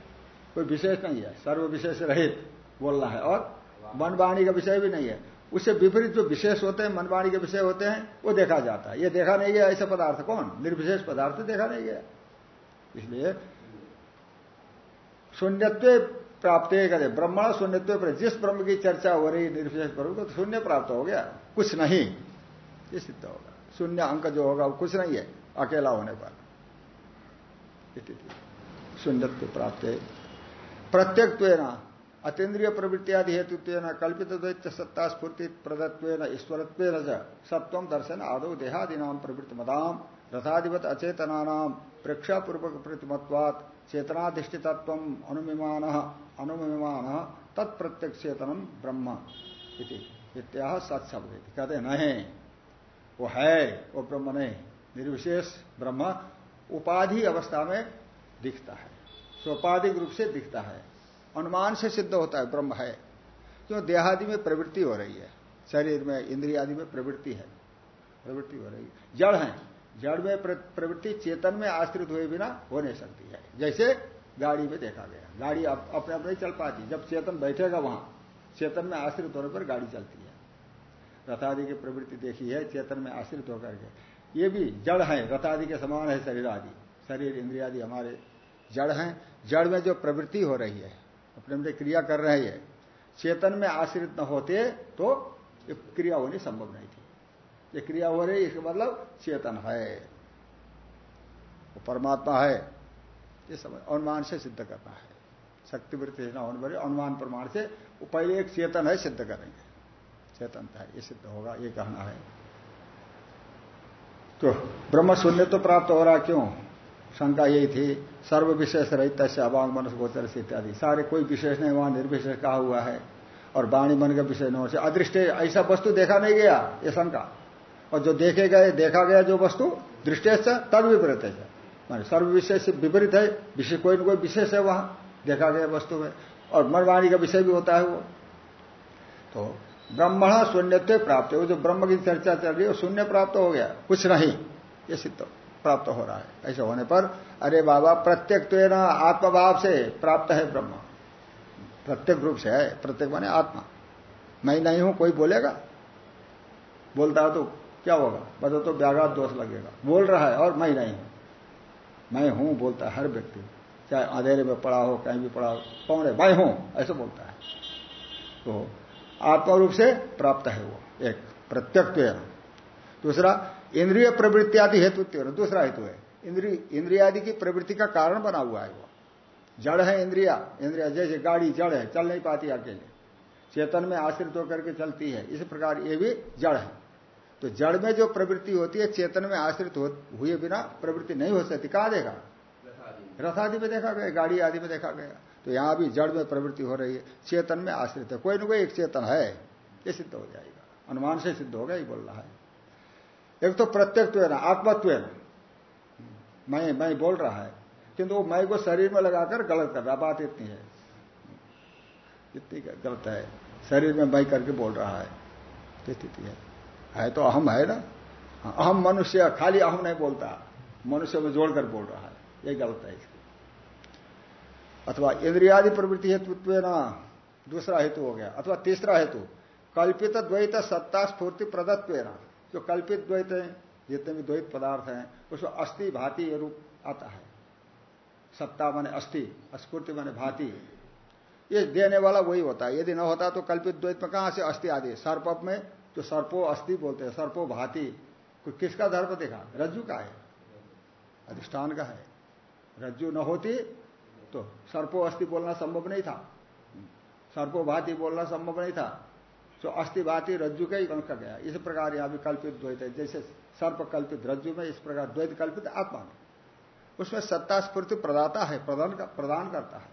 कोई विशेष नहीं है। सर्व विशेष रहित बोलना है। और मनवाणी का विषय भी नहीं है। उससे विपरीत जो विशेष होते हैं, मनवाणी के विषय होते हैं, वो देखा जाता है। ये देखा नहीं गया ऐसा पदार्थ। कौन? निर्विशेष पदार्थ देखा नहीं गया। इसलिए शून्यत्व प्राप्त करे, ब्रह्मण शून्यत्व पर जिस ब्रह्म की चर्चा हो रही, निर्विशेष पर तो शून्य प्राप्त हो गया। कुछ नहीं। ये सिद्ध होगा। शून्य अंक जो होगा, वो कुछ नहीं है, अकेला होने पर। शून्यत्व प्राप्त। है प्रत्यक्व अतीन्द्रिय प्रवृत्तियादि हेतु कल्पित द्वैत सत्ता स्फूर्ति प्रदत्व ईश्वरत्व सत्व दर्शन, आदो देहादीना प्रवृत्ति मदाम रथाधिपत अचेतना प्रेक्षापूर्वक प्रतिमत्वात् चेतनाधिष्ठितत्व अनुमिमान अनुमिमान तत्प्रत्यक्ष चेतनम ब्रह्म इत्याह सत्शब्द कहते नहीं, वो है, वो ब्रह्म नहीं। निर्विशेष ब्रह्म उपाधि अवस्था में दिखता है। स्वपाधिक रूप से दिखता है। अनुमान से सिद्ध होता है, ब्रह्म है। क्यों? देहादि में प्रवृत्ति हो रही है। शरीर में इंद्रिया आदि में प्रवृत्ति है। प्रवृत्ति हो रही है। जड़ है। जड़ में प्रवृत्ति चेतन में आश्रित हुए बिना हो नहीं सकती है। जैसे गाड़ी में देखा गया। गाड़ी अपने आप नहीं चल पाती। जब चेतन बैठेगा वहाँ, चेतन में आश्रित होने पर गाड़ी चलती है। रथादि की प्रवृत्ति देखी है, चेतन में आश्रित होकर के। ये भी जड़ है। रथादि के समान है शरीर आदि। शरीर, इंद्रियादि हमारे जड़ हैं। जड़ में जो प्रवृत्ति हो रही है, अपने अपने क्रिया कर रहे हैं, चेतन में आश्रित न होते तो क्रिया होनी संभव नहीं थी। ये क्रिया हो रही इसका मतलब चेतन है। वो परमात्मा है। ये समझ अनुमान से सिद्ध करना है। शक्तिवृत्ति न अनुमान प्रमाण से वो पहले एक चेतन है, सिद्ध करेंगे। चेतनता है ये सिद्ध होगा, ये कहना है। तो ब्रह्म शून्य तो प्राप्त हो रहा क्यों? शंका यही थी। सर्व विशेष रहित से अभाव मन गोचर से इत्यादि। सारे कोई विशेष नहीं, वहाँ निर्विशेष कहा हुआ है। और वाणी मन का विषय न से, अदृष्ट ऐसा वस्तु देखा नहीं गया, ये शंका। और जो देखे गए, देखा गया जो वस्तु दृष्टेश तद विपरीत है। माने सर्व विषय से विपरीत है विषय कोई ना कोई विशेष है वहाँ, देखा गया वस्तु में। और मनवाणी का विषय भी होता है वो। तो ब्रह्मण शून्यत्व प्राप्त है जो ब्रह्म की चर्चा चल रही है शून्य प्राप्त हो गया, कुछ नहीं। ये सिद्ध प्राप्त हो रहा है। ऐसे होने पर, अरे बाबा, प्रत्येक तो ना आत्मभाव से प्राप्त है ब्रह्म। प्रत्येक रूप से है, प्रत्येक माने आत्मा। मैं नहीं हूँ, कोई बोलेगा? बोलता तो क्या होगा? बदो तो व्याघात दोष लगेगा। बोल रहा है, और मैं नहीं। हूँ मैं हूँ, बोलता है हर व्यक्ति। चाहे अंधेरे में पड़ा हो, कहीं भी पड़ा हो, कौन है? मैं हूँ, ऐसे बोलता है। तो आत्मा रूप से प्राप्त है वो, एक प्रत्यक्ष दूसरा, इंद्रिय प्रवृत्ति आदि हेतु दूसरा हेतु है इंद्रिय इंद्रियादि की प्रवृत्ति का कारण बना हुआ है वो। जड़ है इंद्रिया इंद्रिया जैसे गाड़ी, जड़ है, चल नहीं पाती अकेले चेतन में आश्रित होकर के चलती है। इस प्रकार ये भी जड़ है। तो जड़ में जो प्रवृत्ति होती है, चेतन में आश्रित हुए बिना प्रवृत्ति नहीं हो सकती। कहाँ देखा? रथ आदि में देखा गया, गाड़ी आदि में देखा गया। तो यहाँ भी जड़ में प्रवृत्ति हो रही है, चेतन में आश्रित है। कोई ना कोई एक चेतन है, ये सिद्ध हो जाएगा। अनुमान से सिद्ध होगा ये बोल रहा है। एक तो प्रत्यक्त्व है ना, आत्मत्व है ना। मैं मैं बोल रहा है, किंतु वो मैं को शरीर में लगाकर गलत कर रहा बात इतनी है। इतनी गलत है। शरीर में मैं करके बोल रहा है स्थिति है। है तो अहम है ना? अहम मनुष्य, खाली अहम नहीं बोलता। मनुष्य में जोड़कर बोल रहा है। ये गलत है इसकी अथवा इंद्रियादि प्रवृत्ति हेतुत्व ना, दूसरा हेतु हो गया। अथवा तीसरा हेतु, कल्पित द्वैत सत्ता स्फूर्ति प्रदत्व ना। जो कल्पित द्वैत है, जितने भी द्वैत पदार्थ हैं उसमें अस्थि भाति रूप आता है। सत्ता माने अस्थि, स्फूर्ति माने भांति। ये देने वाला वही होता है। यदि न होता तो कल्पित द्वैत में कहाँ से अस्थि आदि सर्प में जो सर्पो अस्थि बोलते हैं, सर्पो भाति। किसका धर्म देखा? रज्जु का है। अधिष्ठान का है। रज्जु न होती तो सर्पो अस्थि बोलना संभव नहीं था। सर्पो भाति बोलना संभव नहीं था। तो अस्थि भाति रज्जु का ही अंक गया। इस प्रकार यहाँ भी कल्पित द्वैत है। जैसे सर्प कल्पित रज्जु में इस प्रकार द्वैत कल्पित आत्मा में। उसमें सत्ता स्फूर्ति प्रदाता है, प्रदान प्रदान करता है।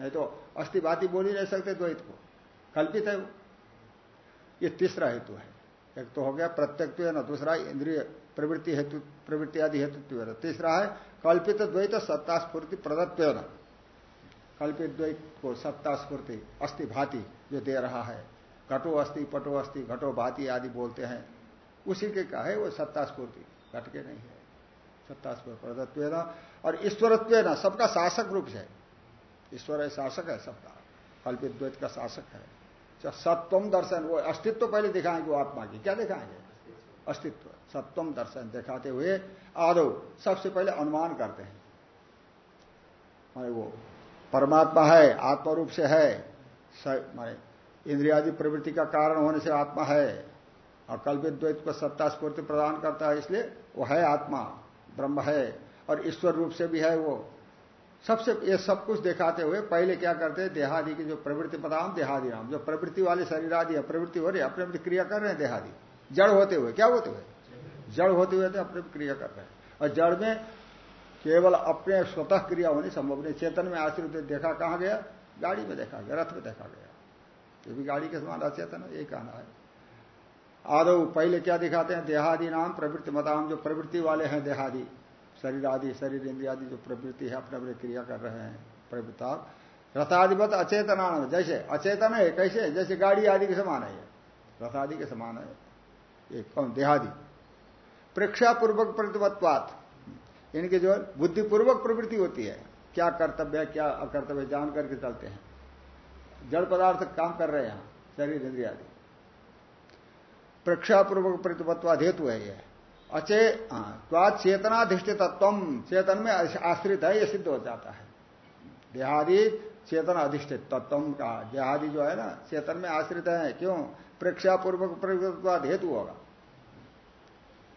नहीं तो अस्थिभाति बोल ही नहीं सकते द्वैत को। कल्पित है वो। ये तीसरा हेतु है। एक तो हो गया प्रत्यक्व है, ना दूसरा इंद्रिय प्रवृत्ति हेतु, प्रवृत्ति आदि हेतु तीसरा है कल्पित द्वैत सत्ता स्फूर्ति प्रदत्व न कल्पित द्वैत को सत्ता स्फूर्ति, अस्थि भाति जो दे रहा है, घटो अस्थि, पटो अस्थि, घटो भाति आदि बोलते हैं, उसी के का है वो सत्ता स्फूर्ति। घट के नहीं है। सत्ता स्फूर्ति प्रदत्व और ईश्वरत्व न, सबका शासक रूप से। ईश्वर है, शासक है सबका। कल्पित द्वैत का शासक है। सत्वम दर्शन, वो अस्तित्व पहले दिखाएँगे, वो आत्मा की। क्या दिखाएँगे? अस्तित्व। सत्वम दर्शन दिखाते हुए आदो, सबसे पहले अनुमान करते हैं। माने वो परमात्मा है आत्मा रूप से है माने इंद्रियादि प्रवृत्ति का कारण होने से आत्मा है, और कल्पित द्वैत को सत्ता स्फूर्ति प्रदान करता है, इसलिए वो है आत्मा, ब्रह्म है, और ईश्वर रूप से भी है वो। सबसे ये सब कुछ दिखाते हुए पहले क्या करते हैं? देहादि की जो प्रवृत्ति पदाम देहादि नाम, जो प्रवृत्ति वाले शरीर आदि प्रवृत्ति हो रही है, अपनी क्रिया कर रहे हैं देहादि। जड़ होते हुए, क्या होते हुए? जड़ होते हुए तो अपने क्रिया कर रहे हैं। और जड़ में केवल अपने स्वतः क्रिया होनी संभव नहीं। चेतन में आश्रित देखा कहाँ गया? गाड़ी में देखा गया, रथ में देखा गया। ये भी गाड़ी के समान अचेतन है यही कहना है। आदो पहले क्या दिखाते हैं? देहादि नाम, प्रवृत्ति मताम जो प्रवृत्ति वाले हैं देहादि। शरीर आदि, शरीर इंद्रिया आदि जो प्रवृत्ति है, अपने अपने क्रिया कर रहे हैं, प्रवृत्ता रथाधिपत अचेतना जैसे, अचेतन है, कैसे? जैसे गाड़ी आदि के समान है रथ आदि के समान है। एक कौन? देहादि। प्रेक्षापूर्वक प्रतिपत्वात। इनकी जो बुद्धिपूर्वक प्रवृत्ति होती है, क्या कर्तव्य है क्या अकर्तव्य, जान करके चलते हैं। जड़ पदार्थ काम कर रहे हैं, शरीर, इंद्रिया आदि। प्रेक्षापूर्वक प्रतिपत्वाद हेतु है यह अचे त्वाद चेतनाधिष्ठित तत्व चेतन में आश्रित है, ये सिद्ध हो जाता है। देहादि चेतन अधिष्ठित तत्व का, देहादि जो है ना, चेतन में आश्रित है, क्यों? प्रेक्षापूर्वक प्रयुक्तवाद हेतु होगा।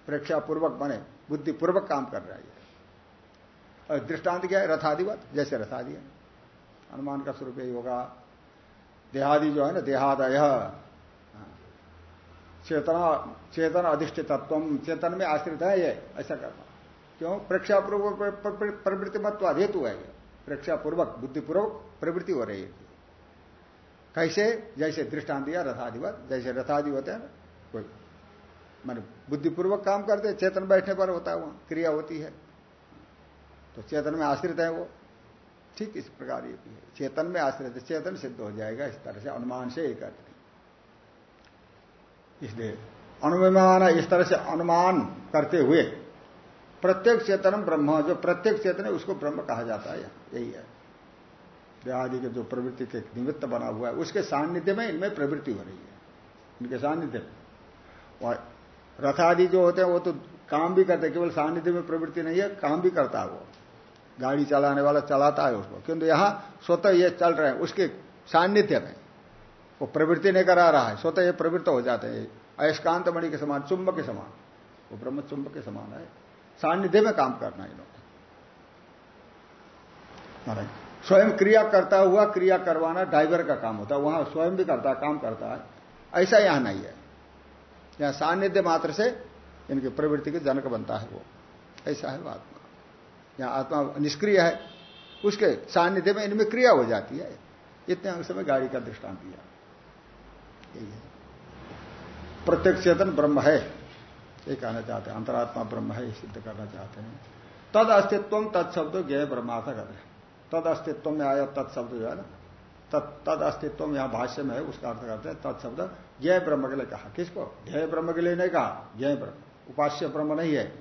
प्रेक्षापूर्वक बने बुद्धिपूर्वक काम कर रहा है और दृष्टांत क्या है? रथादिवत, जैसे रथादि है। अनुमान का स्वरूप यही होगा। देहादि जो है ना, देहादय। चेतना, चेतन अधिष्ठित तत्व चेतन में आश्रित है ये, ऐसा करना क्यों? प्रेक्षापूर्वक प्रवृत्ति मत्व हेतु है ये। प्रेक्षापूर्वक, बुद्धिपूर्वक प्रवृत्ति हो रही है। कैसे? जैसे दृष्टांत दिया, रथाधिवत, जैसे रथादि होते हैं कोई। मान बुद्धिपूर्वक काम करते चेतन बैठने पर होता है वहाँ क्रिया होती है। तो चेतन में आश्रित है वो। ठीक इस प्रकार ये भी है। चेतन में आश्रित, चेतन सिद्ध हो जाएगा इस तरह से, अनुमान से ही करते इसलिए अनुमान, इस तरह से अनुमान करते हुए प्रत्येक चेतन ब्रह्म, जो प्रत्येक चेतन है, उसको ब्रह्म कहा जाता है, यही है। देहादि के जो प्रवृत्ति के निमित्त बना हुआ है, उसके सान्निध्य में इनमें प्रवृत्ति हो रही है, इनके सान्निध्य में। और रथादि जो होते हैं, वो तो काम भी करते केवल सान्निध्य में प्रवृत्ति नहीं है, काम भी करता है वो। गाड़ी चलाने वाला चलाता है उसको, किंतु यहाँ स्वतः ये चल रहे हैं, उसके सान्निध्य में। वो प्रवृत्ति नहीं करा रहा है, स्वतः ये प्रवृत्त हो जाते हैं। अयस्कांत मणि के समान, चुंबक के समान। वो ब्रह्म चुंबक के समान है। सान्निध्य में काम करना इन्होंने स्वयं क्रिया करता हुआ क्रिया करवाना ड्राइवर का काम होता है। वहाँ स्वयं भी करता काम करता है। ऐसा यहाँ नहीं है। यहाँ सान्निध्य मात्र से इनकी प्रवृत्ति के जनक बनता है वो। ऐसा है वो आत्मा। यहाँ आत्मा निष्क्रिय है। उसके सान्निध्य में इनमें क्रिया हो जाती है। इतने अंश में गाड़ी का दृष्टांत दिया। प्रत्यक्ष चेतन ब्रह्म है। ये कहना चाहते हैं। अंतरात्मा ब्रह्म है सिद्ध करना चाहते हैं। तद अस्तित्व तत्शब्द ज्ञ ब्रह्माथा कर तद अस्तित्व में आया तत्शब्द जो है ना तद अस्तित्व यहाँ भाष्य में है, उसका अर्थ करते हैं तत्शब्द ज्ञ ब्रह्म के लिए कहा। किसको? ध्यय ब्रह्म के लिए नहीं कहा। ज्ञ ब्रह्म। उपास्य ब्रह्म नहीं है।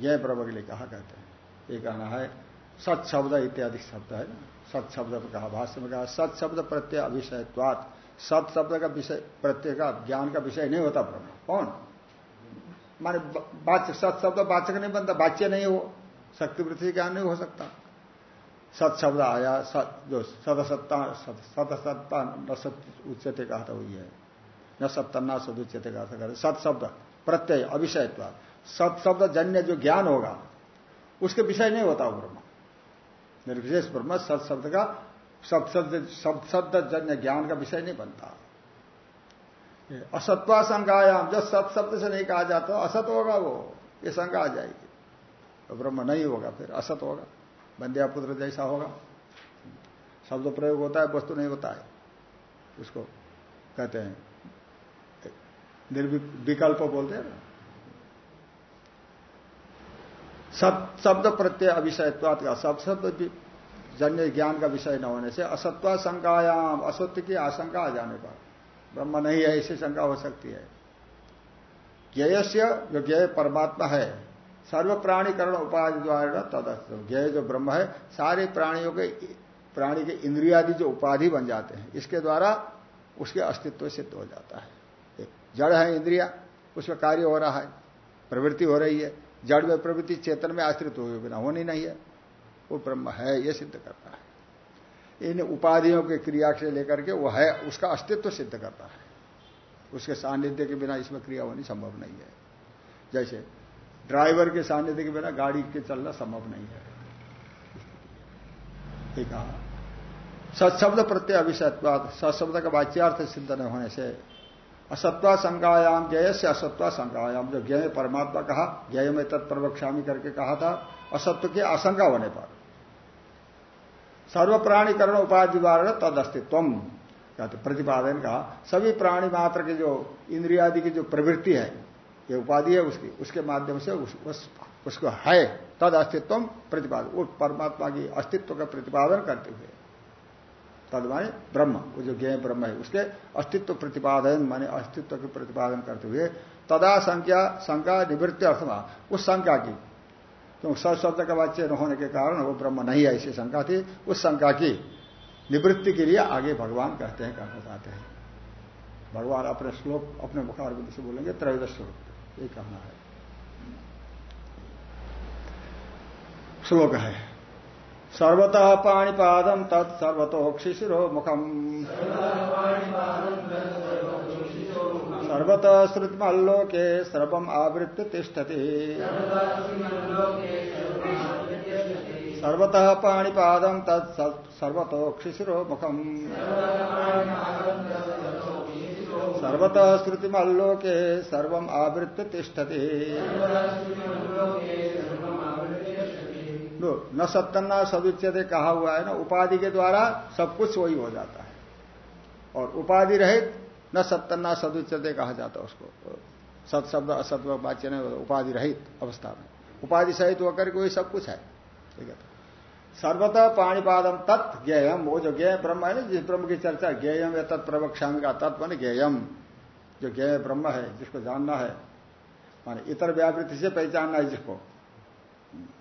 ज्ञ ब्रह्म के लिए कहा कहते हैं। ये कहना है सत शब्द इत्यादि शब्द है ना। सत शब्द कहा, भाष्य में कहा सत शब्द प्रत्यय अभिषयत्वात सत शब्द का विषय, प्रत्यय का, ज्ञान का विषय नहीं होता ब्रह्म। कौन? माने वाच्य सत शब्द वाचक नहीं बनता वाच्य नहीं हो, शक्ति वृद्धि ज्ञान नहीं हो सकता। सत शब्द आया, सत, जो सदसत्ता सतसत्ता न सत्य उच्चते कहा था वही है। न सत्तना सदुच्यते कहा था सत शब्द, प्रत्यय अभिषय सत शब्द जन्य जो ज्ञान होगा, उसके विषय नहीं होता ब्रह्म। निर्विशेष ब्रह्म सत शब्द का सत शब्द जन्य ज्ञान का विषय नहीं बनता। असत्वा शंकायाम जब सत शब्द से नहीं कहा जाता, असत होगा वो, ये शंका आ जाएगी। तो ब्रह्म नहीं होगा फिर, असत होगा। बंध्या पुत्र जैसा होगा। शब्द प्रयोग होता है, वस्तु नहीं होता है। उसको कहते हैं निर्विकल्प बोलते हैं ना। शब्द प्रत्यय अभिषयत्वात का सब शब्द जन्य ज्ञान का विषय न होने से असत्व शंकायाम, असत्य की आशंका आ जाने पर। ब्रह्म नहीं है, ऐसी शंका हो सकती है। ज्ञेयस्य जो ज्ञेय परमात्मा है सर्व प्राणीकरण उपाधि द्वारा तदस्थ ज्ञेय जो ब्रह्म है, सारे प्राणियों के, प्राणी के इंद्रियादि जो उपाधि बन जाते हैं, इसके द्वारा उसके अस्तित्व सिद्ध हो जाता है। जड़ है इंद्रिया, उसमें कार्य हो रहा है, प्रवृत्ति हो रही है। जड़ में प्रवृत्ति चेतन में आश्रित हुए बिना होनी नहीं है। वो ब्रह्म है, ये सिद्ध करता है। इन उपाधियों के क्रिया से लेकर के वो है, उसका अस्तित्व सिद्ध करता है। उसके सानिध्य के बिना इसमें क्रिया होनी संभव नहीं है। जैसे, ड्राइवर के सानिध्य के बिना गाड़ी के चलना संभव नहीं है। कहा। सत्शब्द प्रत्यय अभिषत्वाद सत्शब्द का वाच्यार्थ सिद्ध न होने से असत्वा संज्ञायाम ज्ञ से असत्वा संज्ञायाम जो ज्ञ परमात्मा कहा ज्ञ में तत्प्रवक्षामी करके कहा था, असत्व की आशंका होने पर। सर्व प्राणीकरण उपाधि वारण तद अस्तित्व कहते प्रतिपादन कहा सभी प्राणी मात्र के जो इंद्रियादि की जो प्रवृत्ति है ये उपाधि है उसकी उसके माध्यम से उस, उस, उसको है तद अस्तित्व प्रतिपादन। वो परमात्मा की अस्तित्व का प्रतिपादन करते हुए। तद माने ब्रह्म वो जो ज्ञ ब्रह्म है उसके अस्तित्व प्रतिपादन माने अस्तित्व के प्रतिपादन करते हुए तदा संख्या शंका निवृत्ति अर्थमा उस शंका की तो शब्द का वाच्य न होने के कारण वो ब्रह्म नहीं है, ऐसी शंका थी। उस शंका की निवृत्ति के लिए आगे भगवान कहते हैं कहना चाहते हैं। भगवान अपने श्लोक, अपने मुखार से बोलेंगे, त्रयोदश श्लोक ये कहना है। श्लोक है, सर्वतः पाणीपादम तत्सर्वतोक्षिशिरो मुखम। सर्वतः श्रुतमल्लोके सर्वम आवृत्ति तिष्ठति। सर्वतः पाणीपादम तत्सर्वतोक्षिशिरो मुखम। सर्वतः श्रुतिमल्लोके सर्वम आवृत्ति तिष्ठति। न सत्तना सदुच्यते कहा हुआ है ना, उपाधि के द्वारा सब कुछ वही हो जाता है। और उपाधि रहित न सत्तना सदुच्यते कहा जाता उसको। सत शब्द असत्व वाच्य उपाधि रहित अवस्था में। उपाधि सहित होकर के वही सब कुछ है। ठीक है। सर्वतः पाणीपादम तत् ज्ञेयम वो जो ज्ञेय ब्रह्म है ना जिस ब्रह्म की चर्चा ज्ञेयम या तत् प्रवक्षामी का तत्व न ज्ञेयम जो ज्ञेय ब्रह्म है, जिसको जानना है, माने इतर व्यावृत्ति से पहचानना है जिसको।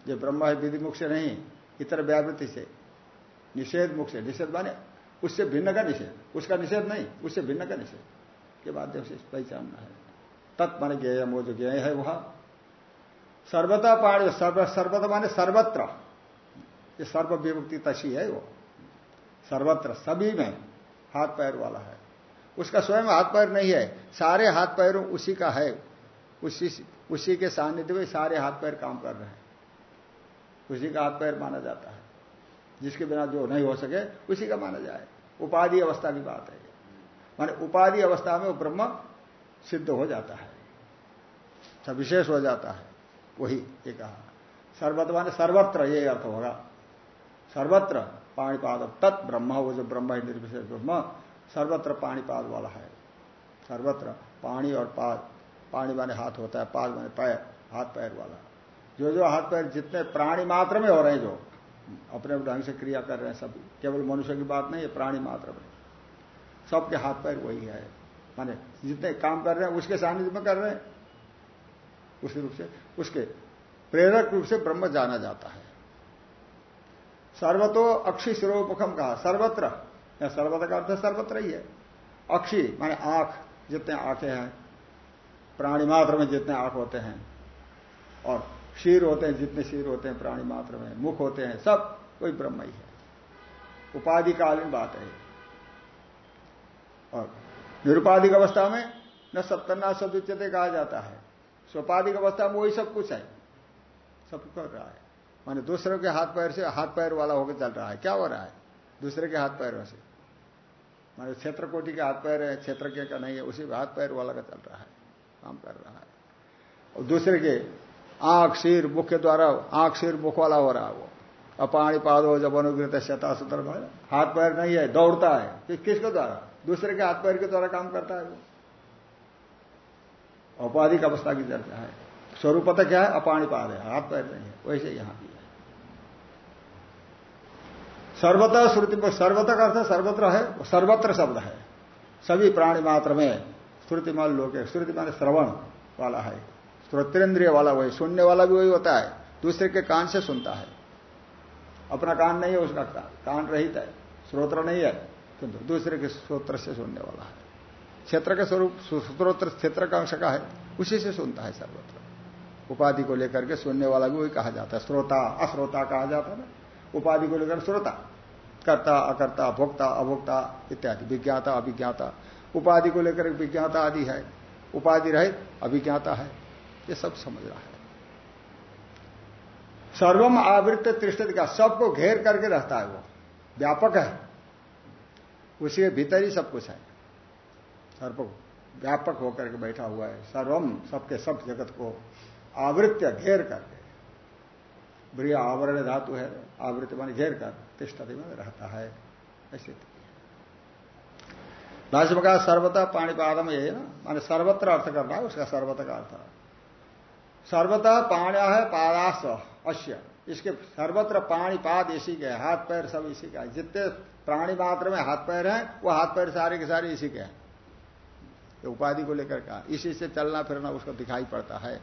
ये ब्रह्म है विधि मुख से नहीं, इतर व्यावृत्ति से, निषेध मुख से। निषेध माने उससे भिन्न का निषेध। उसका निषेध नहीं, उससे भिन्न का निषेध। के माध्यम से पहचानना है। तत् माने ज्ञेय वो जो ज्ञेय है वह। सर्वता पाणी सर्व सर्वत माने सर्वत्र। ये सर्व विमुक्ति तशी है वो। सर्वत्र, सभी में हाथ पैर वाला है। उसका स्वयं हाथ पैर नहीं है। सारे हाथ पैरों उसी का है। उसी उसी के सानिध्य में सारे हाथ पैर काम कर रहे हैं। उसी का हाथ पैर माना जाता है। जिसके बिना जो नहीं हो सके, उसी का माना जाए। उपाधि अवस्था की बात है। माने उपाधि अवस्था में वो ब्रह्म सिद्ध हो जाता है। विशेष हो जाता है। वही ये कहा। सर्वत्र माने सर्वत्र ये अर्थ होगा। सर्वत्र पाणीपाद, तत् ब्रह्म, वो जो ब्रह्म है, निर्विशेष ब्रह्म, सर्वत्र पाणीपाद वाला है। सर्वत्र पाणी और पाद। पानी माने हाथ होता है, पाद माने पैर, हाथ पैर वाला। जो जो हाथ पैर जितने प्राणी मात्र में हो रहे हैं जो अपने ढंग से क्रिया कर रहे हैं सभी केवल मनुष्य की बात नहीं है प्राणी मात्र में सबके हाथ पैर वही है। माने जितने काम कर रहे हैं, उसके सानिध्य में कर रहे हैं। उसी रूप से, उसके प्रेरक रूप से ब्रह्म जाना जाता है। सर्वतो अक्षी शिरोमुखम कहा, सर्वत्र। या सर्वत्र का अर्थ सर्वत्र ही है। अक्षी माने आँख, जितने आँखें हैं, प्राणी मात्र में जितने आँख होते हैं। और शीर होते हैं, जितने शीर होते हैं, प्राणी मात्र में, मुख होते हैं, सब कोई ब्रह्म ही। है उपाधिकालीन बात है। और निरुपाधिक अवस्था में न सप्तना सदुच्यते कहा जाता है। स्वपाधिक अवस्था में वही सब कुछ है। सब कर रहा है। माने दूसरों के हाथ पैर से हाथ पैर वाला होकर चल रहा है। क्या हो रहा है? दूसरे के हाथ पैरों से। माने क्षेत्र कोटि के हाथ पैर है, क्षेत्र के का नहीं है, उसी हाथ पैर वाला का चल रहा है। काम कर रहा है। और दूसरे के आँख सिर मुख के द्वारा, आँख सिर मुख वाला हो रहा है वो। अपाणी पाद जब अनुगृत शता सुतर हाथ पैर नहीं है, दौड़ता है। कि किसके द्वारा? दूसरे के हाथ पैर के द्वारा काम करता है वो। औपाधिक अवस्था की चर्चा है। स्वरूपता क्या है? अपाणीपाद है, हाथ पैर नहीं है, वैसे यहाँ भी है। सर्वतः श्रुति सर्वतः का अर्थ सर्वत्र है, सर्वत्र शब्द है। सभी प्राणी मात्र में श्रुतिमान लोग श्रुति श्रवण वाला है। श्रोतेन्द्रिय वाला वही सुनने वाला भी वही होता है, दूसरे के कान से सुनता है। अपना कान नहीं है, उसका कान रहित है श्रोत्र नहीं है, किंतु दूसरे के स्त्रोत्र से सुनने वाला है। क्षेत्र के स्वरूप स्त्रोत्र क्षेत्र का अंश का है, उसी से सुनता है सर्वत्र। उपाधि को लेकर के सुनने वाला भी वही कहा जाता है श्रोता अश्रोता कहा जाता है ना। उपाधि को लेकर श्रोता कर्ता, अकर्ता, भोक्ता, अभोक्ता इत्यादि, विज्ञाता, अभिज्ञाता। उपाधि को लेकर विज्ञाता आदि है, उपाधि रहित, अभिज्ञाता है। ये सब समझ रहा है। सर्वम आवृत त्रिष्ठित का सबको घेर करके रहता है वो। व्यापक है। उसी के भीतर ही सब कुछ है। सर्व व्यापक होकर के बैठा हुआ है। सर्वम सबके सब जगत को आवृत्य घेर करके। ब्रिय आवरण धातु है। आवृत्ति मान घेर कर, तिष्ठति में रहता है। ऐसे। भाष्य में कहा सर्वता पाणीपादम ये ना? माने सर्वत्र अर्थ करना है, उसका सर्वता का अर्थ। सर्वतः पाण्या है पादास अश्य। इसके सर्वत्र पाणी पाद इसी के हाथ पैर सब इसी का जितने प्राणी मात्र में हाथ पैर हैं, वो हाथ पैर सारे के सारे इसी के हैं। उपाधि को लेकर कहा। इसी से चलना फिरना उसको दिखाई पड़ता है।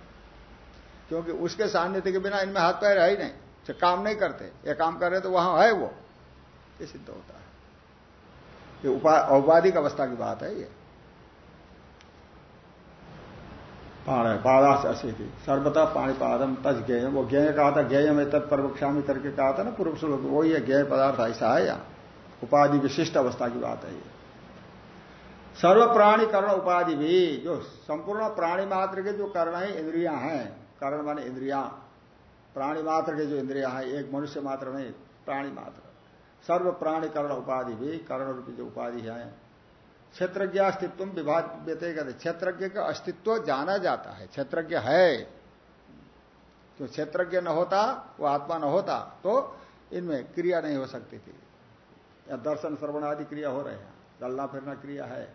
क्योंकि उसके सान्निध्य के बिना इनमें हाथ पैर है ही नहीं। काम नहीं करते, ये काम कर रहे तो वहाँ है वो। ये सिद्ध होता है। ये औपाधिक अवस्था की बात है ये। पाण है पादास असी सर्वता पादम तज ज्ञेय। वो ज्ञेय कहा था ज्ञेय में तत्प्रवक्षामी करके कहा था ना पूर्व श्लोक वही है, ज्ञेय पदार्थ ऐसा है या? उपाधि विशिष्ट अवस्था की बात है ये। सर्व प्राणी कर्ण उपाधि भी, जो संपूर्ण प्राणी मात्र के जो कर्ण है, इंद्रिया हैं। कर्ण माने इंद्रिया। प्राणी मात्र के जो इंद्रिया है, एक मनुष्य मात्र नहीं, प्राणी मात्र। सर्व प्राणी कर्ण उपाधि भी, कर्ण रूपी जो उपाधि है क्षेत्रज्ञ अस्तित्व विभाग व्यते कहते क्षेत्रज्ञ का अस्तित्व जाना जाता है। क्षेत्रज्ञ है। जो क्षेत्रज्ञ न होता, वो आत्मा न होता तो इनमें क्रिया नहीं हो सकती थी। या दर्शन, श्रवण आदि क्रिया हो रहे हैं। चलना, फिरना क्रिया है।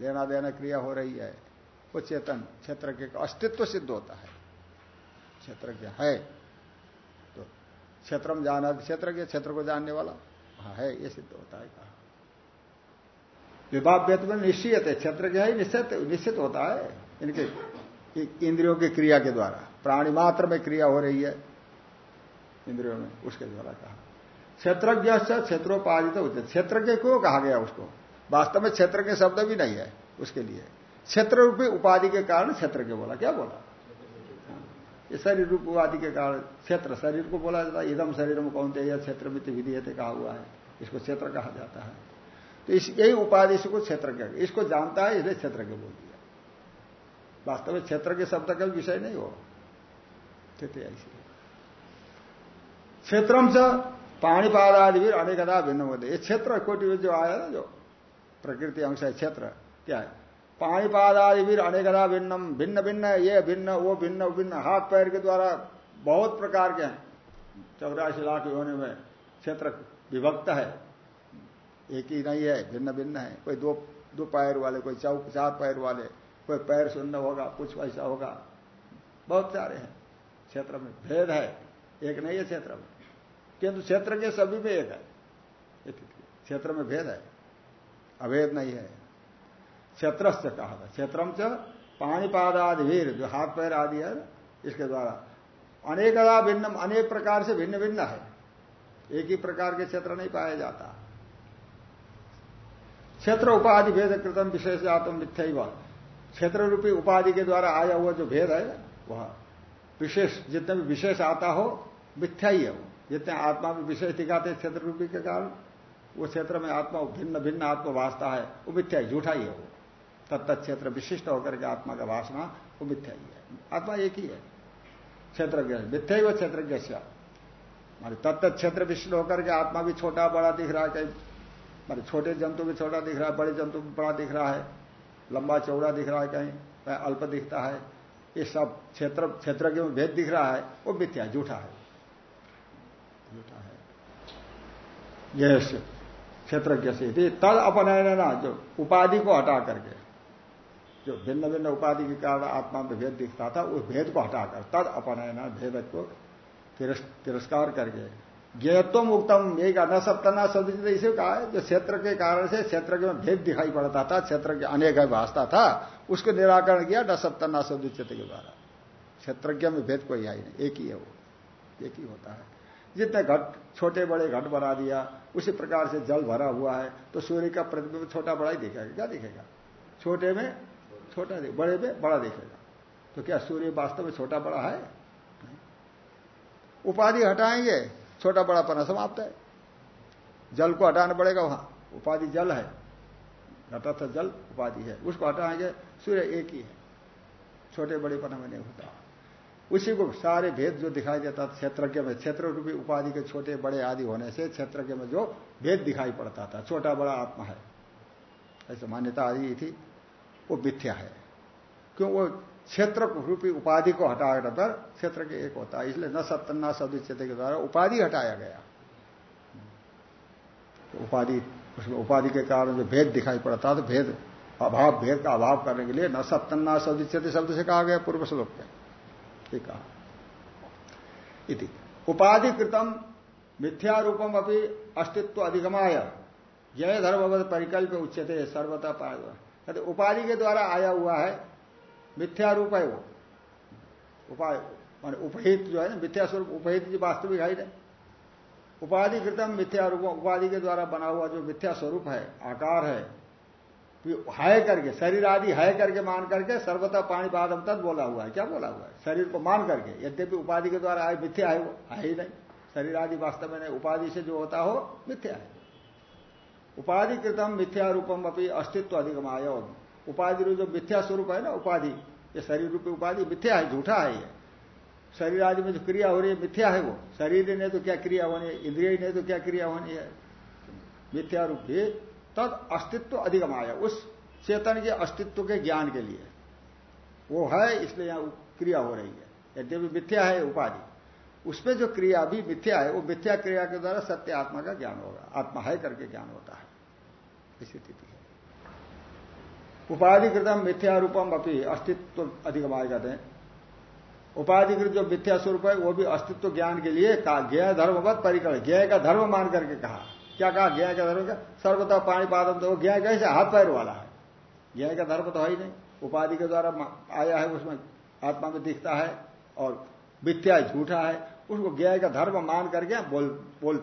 लेना देना क्रिया हो रही है। वो चेतन, क्षेत्रज्ञ का अस्तित्व सिद्ध होता है। क्षेत्रज्ञ है। तो क्षेत्र में जाना, क्षेत्रज्ञ क्षेत्र को जानने वाला हाँ है, ये सिद्ध होता है कहा। विभाव्यत में निश्चित है क्षेत्र क्या है निश्चित निश्चित होता है। इनके इंद्रियों की क्रिया के द्वारा। प्राणी मात्र में क्रिया हो रही है, इंद्रियों में, उसके द्वारा कहा। क्षेत्रज्ञ क्षेत्रोपादित होते क्षेत्रज्ञ क्यों कहा गया उसको। वास्तव में क्षेत्र के शब्द भी नहीं है उसके लिए। क्षेत्र रूपी उपाधि के कारण क्षेत्र के बोला। क्या बोला? ये शरीर रूप उपाधि के कारण क्षेत्र, शरीर को बोला जाता है। इदम शरीर में कौन थे या क्षेत्र में विधि कहा हुआ है। इसको क्षेत्र कहा जाता है। तो इस, यही उपाधि को क्षेत्र के, इसको जानता है, इसलिए क्षेत्र के बोल दिया। वास्तव में क्षेत्र के शब्द का विषय नहीं हो स्थिति ऐसी क्षेत्रम से पाणीपाद आदि भी अनेकदा भिन्न होते ये क्षेत्र कोटि जो आया ना, जो प्रकृति अंश है, क्षेत्र, क्या है? पाणीपादादि भी अनेकदा भिन्नम, भिन्न भिन्न, ये भिन्न, वो भिन्न भिन्न, हाथ पैर के द्वारा बहुत प्रकार के हैं। चौरासी लाख होने में क्षेत्र विभक्त है। एक ही नहीं है, भिन्न भिन्न है। कोई दो दो पैर वाले, कोई चौक चार पैर वाले, कोई पैर शून्य होगा, कुछ ऐसा होगा। बहुत सारे हैं। क्षेत्र में भेद है। एक नहीं है क्षेत्र में। किंतु क्षेत्र के सभी में एक है। क्षेत्र में भेद है। अभेद नहीं है। क्षेत्र से कहा था। क्षेत्रम च पाणीपादादि वीर जो हाथ पैर आदि है, इसके द्वारा। अनेकदा भिन्न अनेक प्रकार से भिन्न भिन्न है। एक ही प्रकार के क्षेत्र नहीं पाया जाता। क्षेत्र उपाधि भेद कृतम विशेष आत्म मिथ्या क्षेत्र रूपी उपाधि के द्वारा आया हुआ जो भेद है, वह विशेष, जितने भी विशेष आता हो, मिथ्या ही है वो। जितने आत्मा में विशेष दिखाते क्षेत्र रूपी के कारण, वो क्षेत्र में आत्मा भिन्न भिन्न आत्मा भाषता है, वो मिथ्या ही, झूठा ही है वो। तत्त क्षेत्र विशिष्ट होकर के आत्मा का वासना वो मिथ्या ही है। आत्मा एक ही है। क्षेत्रज्ञ, मिथ्या ही वो क्षेत्रज्ञ मारे तत्त क्षेत्र विशिष्ट होकर के आत्मा भी छोटा, बड़ा दिख रहा है, कहीं मारे छोटे जंतु भी छोटा दिख रहा है, बड़े जंतु भी बड़ा दिख रहा है, लंबा चौड़ा दिख रहा है कहीं कहीं अल्प दिखता है, ये सब क्षेत्र क्षेत्र के भेद दिख रहा है, वो मिथ्या, झूठा है। झूठा है। यह क्षेत्रज्ञ से तद ना जो उपाधि को हटा करके, जो भिन्न भिन्न उपाधि के कारण आत्मा में भेद दिखता था, उस भेद को हटाकर, तद अपनयन भेद को तिरस्कार करके ज्ञत्व उत्तम यही कहा न सप्तना शब्द इसे कहा है, जो क्षेत्र के कारण से क्षेत्र के में भेद दिखाई पड़ता था, क्षेत्र के अनेक भाषता था, उसको निराकरण किया न सप्तना शब्द के द्वारा। क्षेत्रज्ञ में भेद कोई आई नहीं, एक ही है वो, एक ही होता है। जितने घट, छोटे बड़े घट बना दिया, उसी प्रकार से जल भरा हुआ है तो सूर्य का प्रतिबिंब छोटा बड़ा ही दिखेगा, क्या दिखेगा? छोटे में छोटा बड़े में बड़ा दिखेगा। तो क्या सूर्य वास्तव में छोटा बड़ा है? उपाधि हटाएँगे छोटा बड़ा पना समाप्त है। जल को हटाना पड़ेगा वहाँ। उपाधि जल है। घटा जल, उपाधि है। उसको हटाएँगे, सूर्य एक ही है। छोटे बड़े पना में नहीं होता। उसी को सारे भेद जो दिखाई देता था क्षेत्रज्ञ में, क्षेत्र रूपी उपाधि के छोटे बड़े आदि होने से क्षेत्रज्ञ में जो भेद दिखाई पड़ता था, छोटा बड़ा आत्मा है। ऐसे मान्यता आदि थी, वो मिथ्या है। क्यों? वो क्षेत्र रूपी उपाधि को हटाकर पर क्षेत्र के एक होता है। इसलिए न सत्तना सदुचित के द्वारा उपाधि हटाया गया। तो उपाधि, उसमें उपाधि के कारण जो भेद दिखाई पड़ता तो भेद, अभाव, भेद का अभाव करने के लिए न सत्तना सदुचित शब्द से कहा गया पूर्व श्लोक में। ठीक कहा। उपाधि कृतम मिथ्या रूपम अपनी अस्तित्व अधिगमाय। जय धर्मवत परिकल्प उच्चते सर्वता पाए उपाधि के द्वारा आया हुआ है मिथ्या रूप है वो। उपाय मान उपहित जो है ना, मिथ्या स्वरूप, उपहित जो वास्तविक है। नहीं उपाधि कृतम मिथ्या रूप उपाधि के द्वारा बना हुआ जो मिथ्या स्वरूप है, आकार है है करके, शरीर आदि है करके मान करके सर्वता पानी पादम तक बोला हुआ है। क्या बोला हुआ है? शरीर को मान करके। यद्यपि उपाधि के द्वारा आए मिथ्या है वो है ही नहीं। शरीर आदि वास्तव में नहीं, उपाधि से जो होता हो, मिथ्या है। उपाधि कृतम मिथ्या रूपम अपनी अस्तित्व अधिकम आय उपाधि रूप जो मिथ्या स्वरूप है ना, उपाधि। ये शरीर रूपी उपाधि, मिथ्या है, झूठा है ये। शरीर आदि में जो क्रिया हो रही है, मिथ्या है वो। शरीर ने तो क्या क्रिया होनी है, इंद्रिय ने तो क्या क्रिया होनी है? मिथ्या रूप ही तद अस्तित्व अधिकम आया। उस चेतन के अस्तित्व के ज्ञान के लिए। वो है, इसलिए यहाँ क्रिया हो रही है। यद्यपि मिथ्या है, उपाधि। उसमें जो क्रिया भी मिथ्या है, वो मिथ्या क्रिया के द्वारा सत्य आत्मा का ज्ञान होगा। आत्मा है करके ज्ञान होता है। स्थिति उपाधिकृतम मिथ्या रूपम अपनी अस्तित्व अधिकमाय कहते हैं उपाधिकृत जो मिथ्या स्वरूप है वो भी अस्तित्व ज्ञान के लिए कहा ज्ञ धर्मवत परिकर ज्ञ का धर्म मान करके कहा। क्या कहा ज्ञ का धर्म का सर्वता पानी पादम तो ज्ञ कैसे हाथ पैर वाला है। ज्ञ का धर्म तो है ही नहीं। उपाधि के द्वारा आया है, उसमें आत्मा में दिखता है और मिथ्या झूठा है, उसको ज्ञ का धर्म मान करके बोल बोल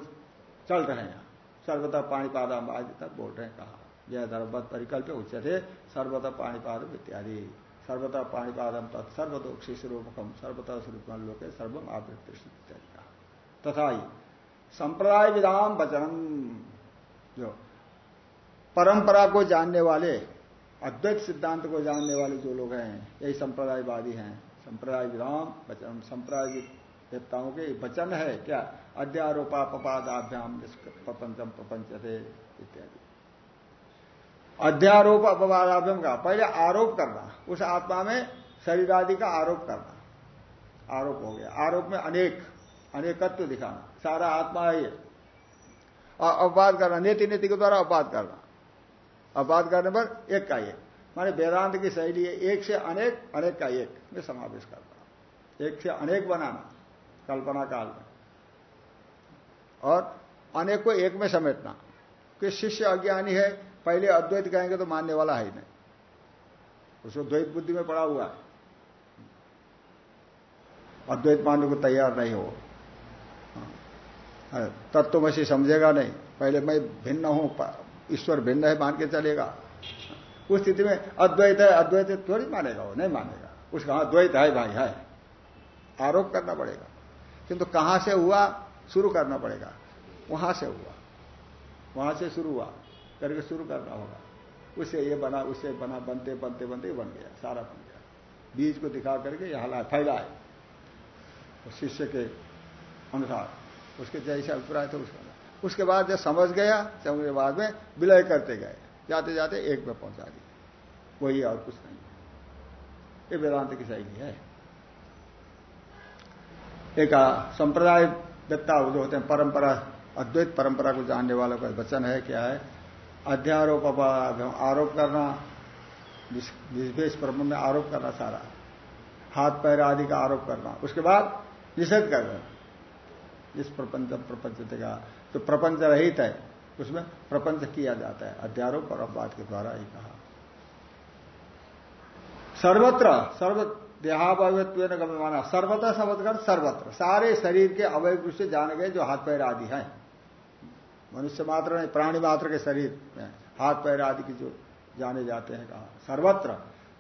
चल रहे हैं। सर्वता पानी पादम आदि तक बोल रहे हैं, कहा। यह धर्मवत परिकल्प उच्चते सर्वत पाणीपादम इत्यादि। सर्वता पाणीपादम तत्सर्वतोक्षी स्वरूपकम सर्वता स्वरूप लोके सर्वम आवृत्ति इत्यादि कहा। तथा संप्रदाय विधान वचनम, जो परंपरा को जानने वाले, अद्वैत सिद्धांत को जानने वाले जो लोग हैं, यही संप्रदायवादी हैं। संप्रदाय विधान वचन संप्रदाय देवताओं के वचन है क्या? अध्यारोपा पपादाभ्याम प्रपंचम प्रपंच इत्यादि। अध्यारोप अपवादाभ्यम का पहले आरोप करना, उस आत्मा में शरीर आदि का आरोप करना। आरोप हो गया। आरोप में अनेक, अनेकत्व दिखाना। सारा आत्मा है ये। अपवाद करना नीति नीति के द्वारा अपवाद करना। अपवाद करने पर एक का एक माने वेदांत की शैली है, एक से अनेक अनेक का एक में समावेश करना। एक से अनेक बनाना, कल्पना काल में। और अनेक को एक में समेटना। कि शिष्य अज्ञानी है पहले अद्वैत कहेंगे तो मानने वाला है ही नहीं। उसको द्वैत बुद्धि में पड़ा हुआ है। अद्वैत मानने को तैयार नहीं हो। हाँ, तत्वमसी समझेगा नहीं। पहले मैं भिन्न हूँ ईश्वर भिन्न है मान के चलेगा। उस स्थिति में अद्वैत है अद्वैत है थोड़ी मानेगा वो नहीं मानेगा। उसका हाँ द्वैत है भाई है। आरोप करना पड़ेगा। किंतु कहाँ से हुआ? शुरू करना पड़ेगा। वहाँ से हुआ। वहाँ से शुरू हुआ। करके शुरू करना होगा। उससे ये बना उससे बना, बनते बनते बनते बन गया, सारा बन गया। बीज को दिखा करके ये हला फैलाए तो शिष्य के अनुसार, उसके जैसे अभिप्राय थे उसका। उसके बाद जब समझ गया समझने बाद में विलय करते गए, जाते जाते एक में पहुँचा दिया। वही और कुछ नहीं ये वेदांत की शैली है। एक संप्रदाय दत्ता जो होते हैं, परंपरा, अद्वैत परंपरा को जानने वालों का वचन है, क्या है? अध्यारोप आरोप करना निष्पेष ब्रह्म में आरोप करना सारा, हाथ पैर आदि का आरोप करना, उसके बाद निषेध करना जिस प्रपंच प्रपंच का जो प्रपंच रहित है, उसमें प्रपंच किया जाता है, अध्यारोप और अपवाद के द्वारा ही कहा। सर्वत्र, सर्व देहावयत्व गम्यमाना सर्वथा शब्द सर्वत्र, सारे शरीर के अवय रूप से जाने गए जो हाथ पैर आदि हैं। मनुष्य मात्र नहीं, प्राणी मात्र के शरीर में हाथ पैर आदि की जो जाने जाते हैं कहा। सर्वत्र,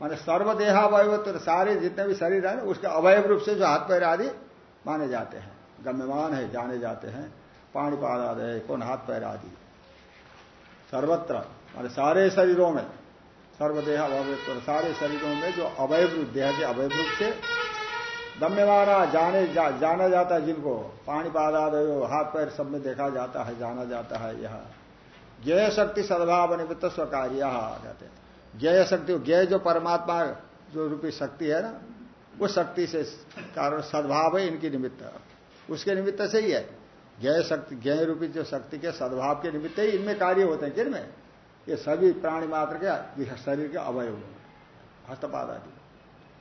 माने सर्वदेहावयत्व सारे जितने भी शरीर है, उसके अवयव रूप से जो हाथ पैर आदि माने जाते हैं। गम्यमान है, जाने जाते हैं। पाणीपाद आदि कौन हाथ पैर आदि। सर्वत्र, माने सारे शरीरों में सर्वदेह अवयव सारे शरीरों में जो अवयव रूप, देह के अवयव रूप से गम्यमाना जाने जा, जाना जाता है जिनको। पाणीपाद आदि हाथ पैर सब में देखा जाता है जाना जाता है यह। ज्ञ शक्ति सद्भाव निमित्त स्वकार्य कहते हैं। ज्ञ शक्ति ज्ञ जो परमात्मा जो रूपी शक्ति है ना उस शक्ति से कारण सद्भाव है इनकी निमित्त। उसके निमित्त से ही है। ज्ञ शक्ति ज्ञ रूपी जो शक्ति के सद्भाव के निमित्त ही इनमें कार्य होते हैं किन में ये सभी प्राणी मात्र के शरीर के अवयव हस्तपाद आदि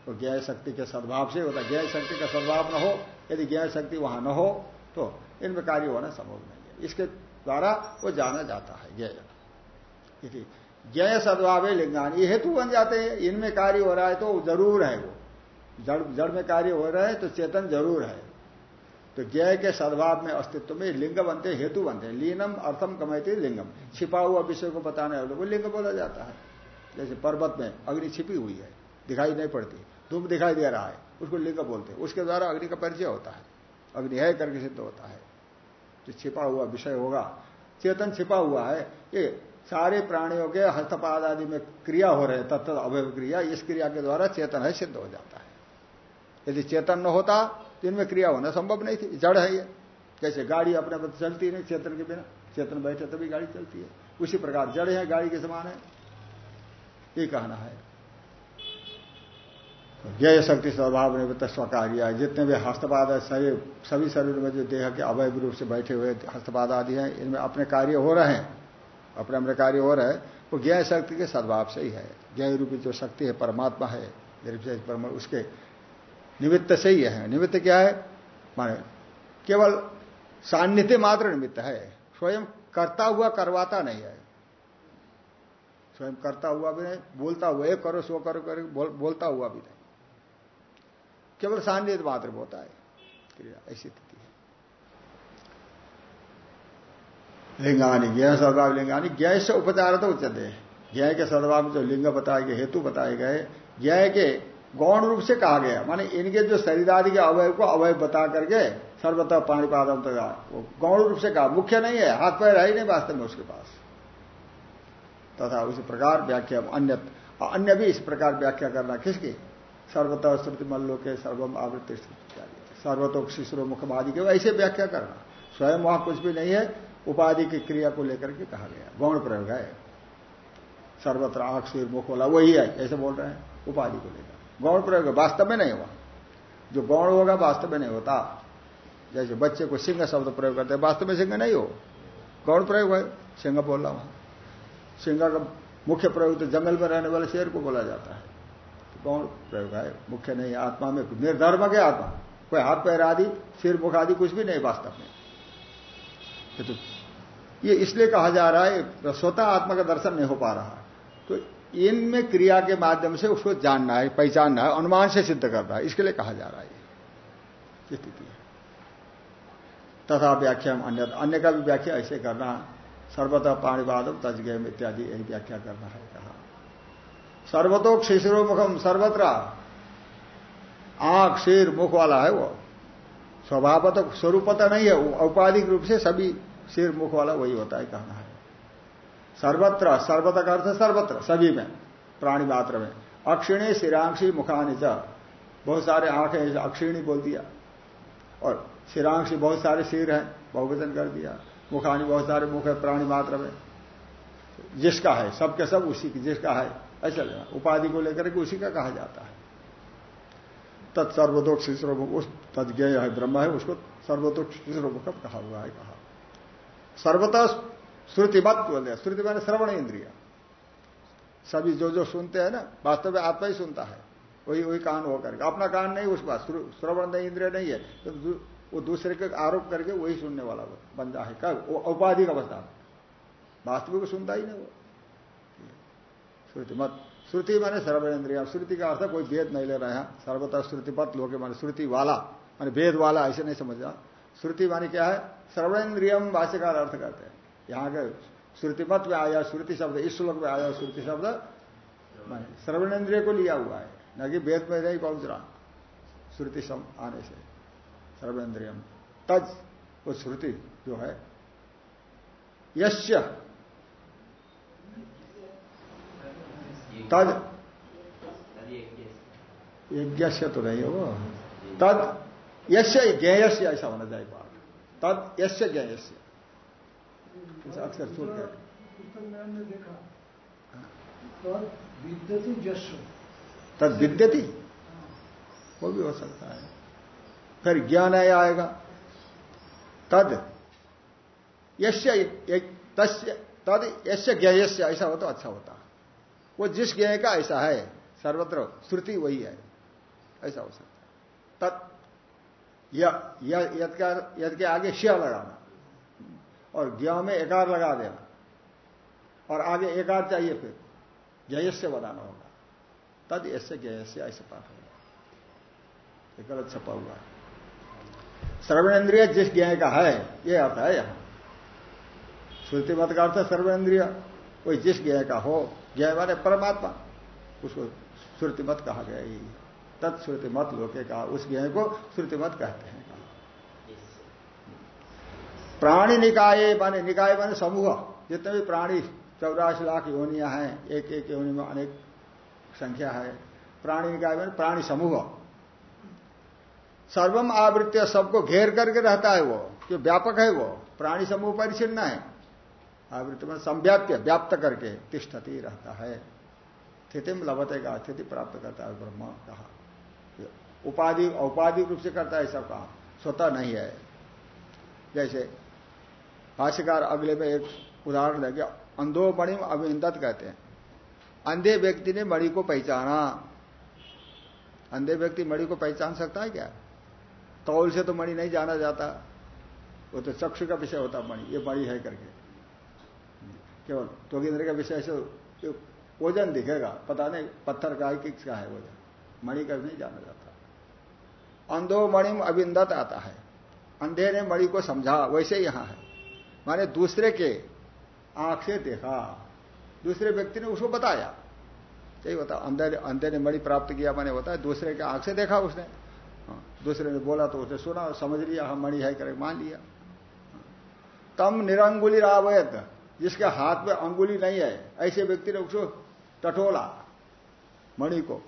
तो ज्ञ शक्ति के सद्भाव से होता है। ज्ञ शक्ति का सद्भाव न हो, यदि ज्ञ शक्ति वहाँ न हो तो इनमें कार्य होना संभव नहीं है। इसके द्वारा वो जाना जाता है ज्ञ ज्ञ सद्भाव है, लिंगान। ये हेतु बन जाते हैं। इनमें कार्य हो रहा है तो ज़रूर है वो। जड़ जड़ में कार्य हो रहा है तो चेतन ज़रूर है। तो ज्ञ के सद्भाव में अस्तित्व में लिंग बनते हेतु बनते हैं। लीनम अर्थम कमयती लिंगम। छिपा हुआ विषय को बताने वाले को लिंग बोला जाता है। जैसे पर्वत में अग्नि छिपी हुई है, दिखाई नहीं पड़ती। धूप दिखाई दे रहा है, उसको लिंग बोलते हैं। उसके द्वारा अग्नि का परिचय होता है। अग्नि है, करके सिद्ध होता है। जो छिपा हुआ विषय होगा, चेतन छिपा हुआ है, ये सारे प्राणियों के हस्तपाद आदि में क्रिया हो रहे तत्व अवय क्रिया, इस क्रिया के द्वारा चेतन है, सिद्ध हो जाता है। यदि चेतन न होता तो इनमें क्रिया होना संभव नहीं थी, जड़ है ये। जैसे गाड़ी अपने पर चलती नहीं, चेतन के बिना, चेतन बैठे तभी गाड़ी चलती है। उसी प्रकार जड़ है, गाड़ी के समान है। ये कहना है। जय शक्ति स्वभाव निवृत्त स्वकार्य। जितने भी हस्तपाद शरीर सभी शरीर में जो देह के अवैध रूप से बैठे हुए हस्तपाद आदि हैं इनमें अपने कार्य हो रहे हैं अपने अपने कार्य हो रहे हैं वो ज्ञाय शक्ति के सद्भाव से ही है। ज्ञ रूपी जो शक्ति है परमात्मा है उसके निमित्त से ही है। निमित्त क्या है? माने केवल सान्निध्य मात्र निमित्त है। स्वयं करता हुआ करवाता नहीं है। स्वयं करता हुआ भी नहीं बोलता हुआ करो सो करो करो बोल, बोलता हुआ भी नहीं। केवल सान्निध्य मात्र होता है। क्रिया, ऐसी स्थिति है। लिंगानी ज्ञ सदभाव लिंगानी ज्ञ से उपचार तो उच्चते ज्ञ के सदभाव में जो लिंग बताए गए, हेतु बताए गए ज्ञ के गौण रूप से कहा गया। माने इनके जो शरीर आदि के अवय को अवय बता करके सर्वतः पानी पादम तक वो गौण रूप से कहा। मुख्य नहीं है, हाथ पैर है ही नहीं वास्तव में उसके पास। तथा उसी प्रकार व्याख्या अन्य अन्य भी इस प्रकार व्याख्या करना किसकी? सर्वतः श्रुति मल्लो के सर्वम आवृत्ति सर्वतोक शिशुरो मुखमादि के ऐसे व्याख्या करना। स्वयं वहाँ कुछ भी नहीं है, उपाधि की क्रिया को लेकर के कहा गया गौण प्रयोग है। सर्वत्र आँख, सिर, मुख वाला वही है, ऐसे बोल रहे हैं, उपाधि को लेकर। गौण प्रयोग वास्तव में नहीं हुआ। जो गौण होगा, वास्तव में नहीं होता। जैसे बच्चे को सिंह शब्द प्रयोग करते हैं, वास्तव में सिंह नहीं हो। गौण प्रयोग है, सिंह बोल रहा हूँ सिंह का मुख्य प्रयोग तो जंगल में रहने वाले शेर को बोला जाता है। गौण प्रयोग है? मुख्य नहीं, आत्मा में निर्धर्म के आत्मा। कोई हाथ पैर आदि, सिर मुख आदि कुछ भी नहीं वास्तव में। तो ये इसलिए कहा जा रहा है स्वतः आत्मा का दर्शन नहीं हो पा रहा तो इनमें क्रिया के माध्यम से उसको जानना है, पहचानना है, अनुमान से सिद्ध करना है। इसके लिए कहा जा रहा है ये। स्थिति है। तथा व्याख्या अन्य अन्य का भी व्याख्या ऐसे करना। सर्वतः पाणीवादम तजगेम इत्यादि, यही व्याख्या करना है। कहा सर्वतोक मुखम सर्वत्र। आँख सिर मुख वाला है वो। स्वभाव तो स्वरूपता नहीं है औपाधिक रूप से सभी सिर मुख वाला वही होता है, कहना है। सर्वत्र, सर्वत का अर्थ सर्वत्र, सभी में, प्राणी मात्र में। अक्षिणी शिरांक्षी मुखानी च। बहुत सारे आँखें अक्षिणी बोल दिया। और शिरांक्षी बहुत सारे सिर हैं, बहुवचन कर दिया। मुखानी बहुत सारे मुख है, प्राणी मात्र में। जिसका है, सबके सब उसी की जिसका है। ऐसा लेना उपाधि को लेकर के उसी का कहा जाता है। तत्सर्वतोक शिश्रोमुख उस तदज्ञ ब्रह्म है, उसको सर्वतोक शिश्रोमुख कहा हुआ है, कहा। सर्वतः श्रुतिमत बोलते श्रुति मैंने श्रवण इंद्रिय। सभी जो जो सुनते हैं ना, वास्तव में आत्मा ही सुनता है। वही वही कान होकर के। अपना कान नहीं, उस बात। श्रवण नहीं, इंद्रिय नहीं है। तो वो दूसरे के आरोप करके वही सुनने वाला बंदा है कब? वो औपाधिक अवस्था वास्तविक सुनता ही नहीं वो। श्रुति। मत श्रुति माने श्रवण इंद्रिया श्रुति का अर्थ कोई भेद नहीं ले रहे हैं। सर्वतः श्रुतिपत लोग माने श्रुति वाला। माने भेद वाला, ऐसे नहीं समझा श्रुति माने क्या है? श्रवण इंद्रियम भाष्यकार अर्थ करते हैं। यहाँ के श्रुतिमत में आया श्रुति शब्द, इस श्लोक में आया श्रुति शब्द श्रवण इंद्रिय को लिया हुआ है। न कि वेद में नहीं पहुँच रहा। श्रुति आने से। श्रवण इंद्रियम तज, वो श्रुति जो है, यश्य तद। यज्ञ तो नहीं हो तद यश्य ज्ञेयस्य ऐसा होना चाहिए पाठ तद यश्य ज्ञेयस्य। अक्सर सुन कर तद विद्यति वो भी हो सकता है। फिर ज्ञान आया आएगा। तद यश्य तद यश्य ज्ञेयस्य ऐसा हो तो अच्छा होता। वो जिस ज्ञ का ऐसा है, सर्वत्र श्रुति वही है। ऐसा हो सकता है। तत् यद के आगे श्या लगाना और ज्ञ में एकार लगा देना। और आगे एकार चाहिए फिर जयस्य बनाना होगा। तद ऐसे ज्ञस्य ऐसे पाठ होगा। ये गलत छपा हुआ है। सर्वेन्द्रिय जिस ज्ञ का है, ये अर्थ है यहाँ। श्रुति मत का अर्थ सर्वेन्द्रिय। कोई जिस ज्ञ का हो ज्ञ माने परमात्मा। उसको श्रुतिमत कहा गया ही तत्श्रुति मत लोके कहा। उस ज्ञ को श्रुतिमत कहते हैं। प्राणी निकाय माने निकाय माने समूह। जितने भी प्राणी, चौरासी लाख योनियाँ हैं, एक एक योनि में अनेक संख्या है। प्राणी निकाय माने प्राणी समूह। सर्वम आवृत्य सबको घेर करके रहता है वो। जो व्यापक है वो। प्राणी समूह परिचिन्न है। आवृत्ति में संव्याप्य, व्याप्त करके तिष्ठती रहता है। स्थिति में लभतेगा स्थिति प्राप्त करता है, ब्रह्म कहा। उपाधि, औपाधिक रूप से करता है सब कहा। स्वतः नहीं है। जैसे भाष्यकार अगले में एक उदाहरण देंगे अंधो मणि अभिंदत कहते हैं। अंधे व्यक्ति ने मणि को पहचाना। अंधे व्यक्ति मणि को पहचान सकता है क्या? तौल से तो मणि नहीं जाना जाता। वो तो चक्षु का विषय होता मणि। ये मणि है करके। केवल तोगिंद्र का विषय से वज़न दिखेगा पता नहीं पत्थर का है किसका है वज़न। मणि का नहीं जाना जाता। अंधो मणि अभिंदत आता है। अंधे ने मणि को समझा वैसे यहाँ है। माने दूसरे के आँख से देखा। दूसरे व्यक्ति ने उसको बताया। यही बता अंधे अंधे ने मणि प्राप्त किया मैंने बताया दूसरे के आँख से देखा उसने। हाँ, दूसरे ने बोला तो उसने सुना समझ लिया हम मणि है करके मान लिया। तम निरंगुली रावयत। जिसके हाथ में अंगुली नहीं है, ऐसे व्यक्ति ने उसको टटोला, मणि को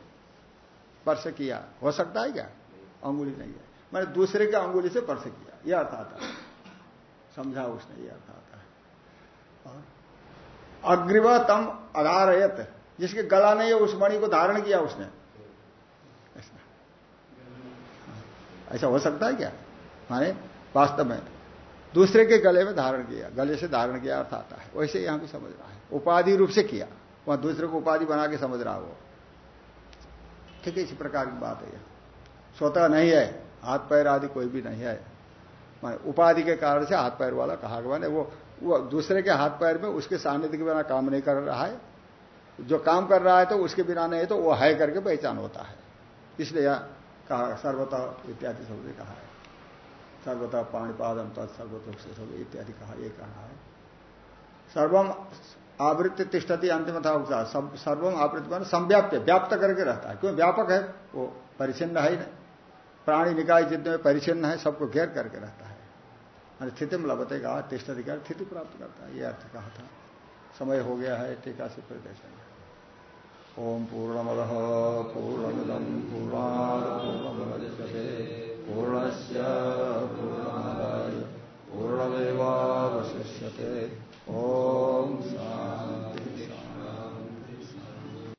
स्पर्श किया। हो सकता है क्या? अंगुली नहीं है। मैंने दूसरे के अंगुली से स्पर्श किया। यह अर्थ आता है। समझा उसने यह अर्थ आता है। अग्रिव तम अधारयत, जिसके गला नहीं है, उस मणि को धारण किया उसने। ऐसा हो सकता है क्या? माने वास्तव में दूसरे के गले में धारण किया, गले से धारण किया अर्थ आता है। वैसे यहाँ भी समझ रहा है। उपाधि रूप से किया। वहाँ दूसरे को उपाधि बना के समझ रहा हो। ठीक है, इसी प्रकार की बात है स्वतः नहीं है। हाथ पैर आदि कोई भी नहीं है। माने उपाधि के कारण से हाथ पैर वाला कहा मैंने वो वो दूसरे के हाथ पैर में उसके सानिध्य के बिना काम नहीं कर रहा है। जो काम कर रहा है तो उसके बिना नहीं तो वो है करके पहचान होता है। इसलिए कहा, सर्वता इत्यादि शब्द कहा है। सर्वता पाणीपादम तत्सर्वतों इत्यादि कहा ये कहा है। सर्वम आवृत्ति तिष्ठती अंतिम था उपचार सर्वम आवृत्ति मान संव्याप्य, व्याप्त करके रहता है। क्यों? व्यापक है। वो परिचिन्न है ही नहीं। प्राणी निकाय जितने परिचिन्न है, सबको घेर करके रहता है। स्थिति में लभते कहा, तिष्ठती कर स्थिति प्राप्त करता है। ये अर्थ कहा था। समय हो गया है, टीका से प्रदर्शन ओम पूर्णमद पूर्णमिदम पूर्णा पूर्णमुदच्यते पूर्णस्य पूर्णाय पूर्णमेवावशिष्यते। ॐ सा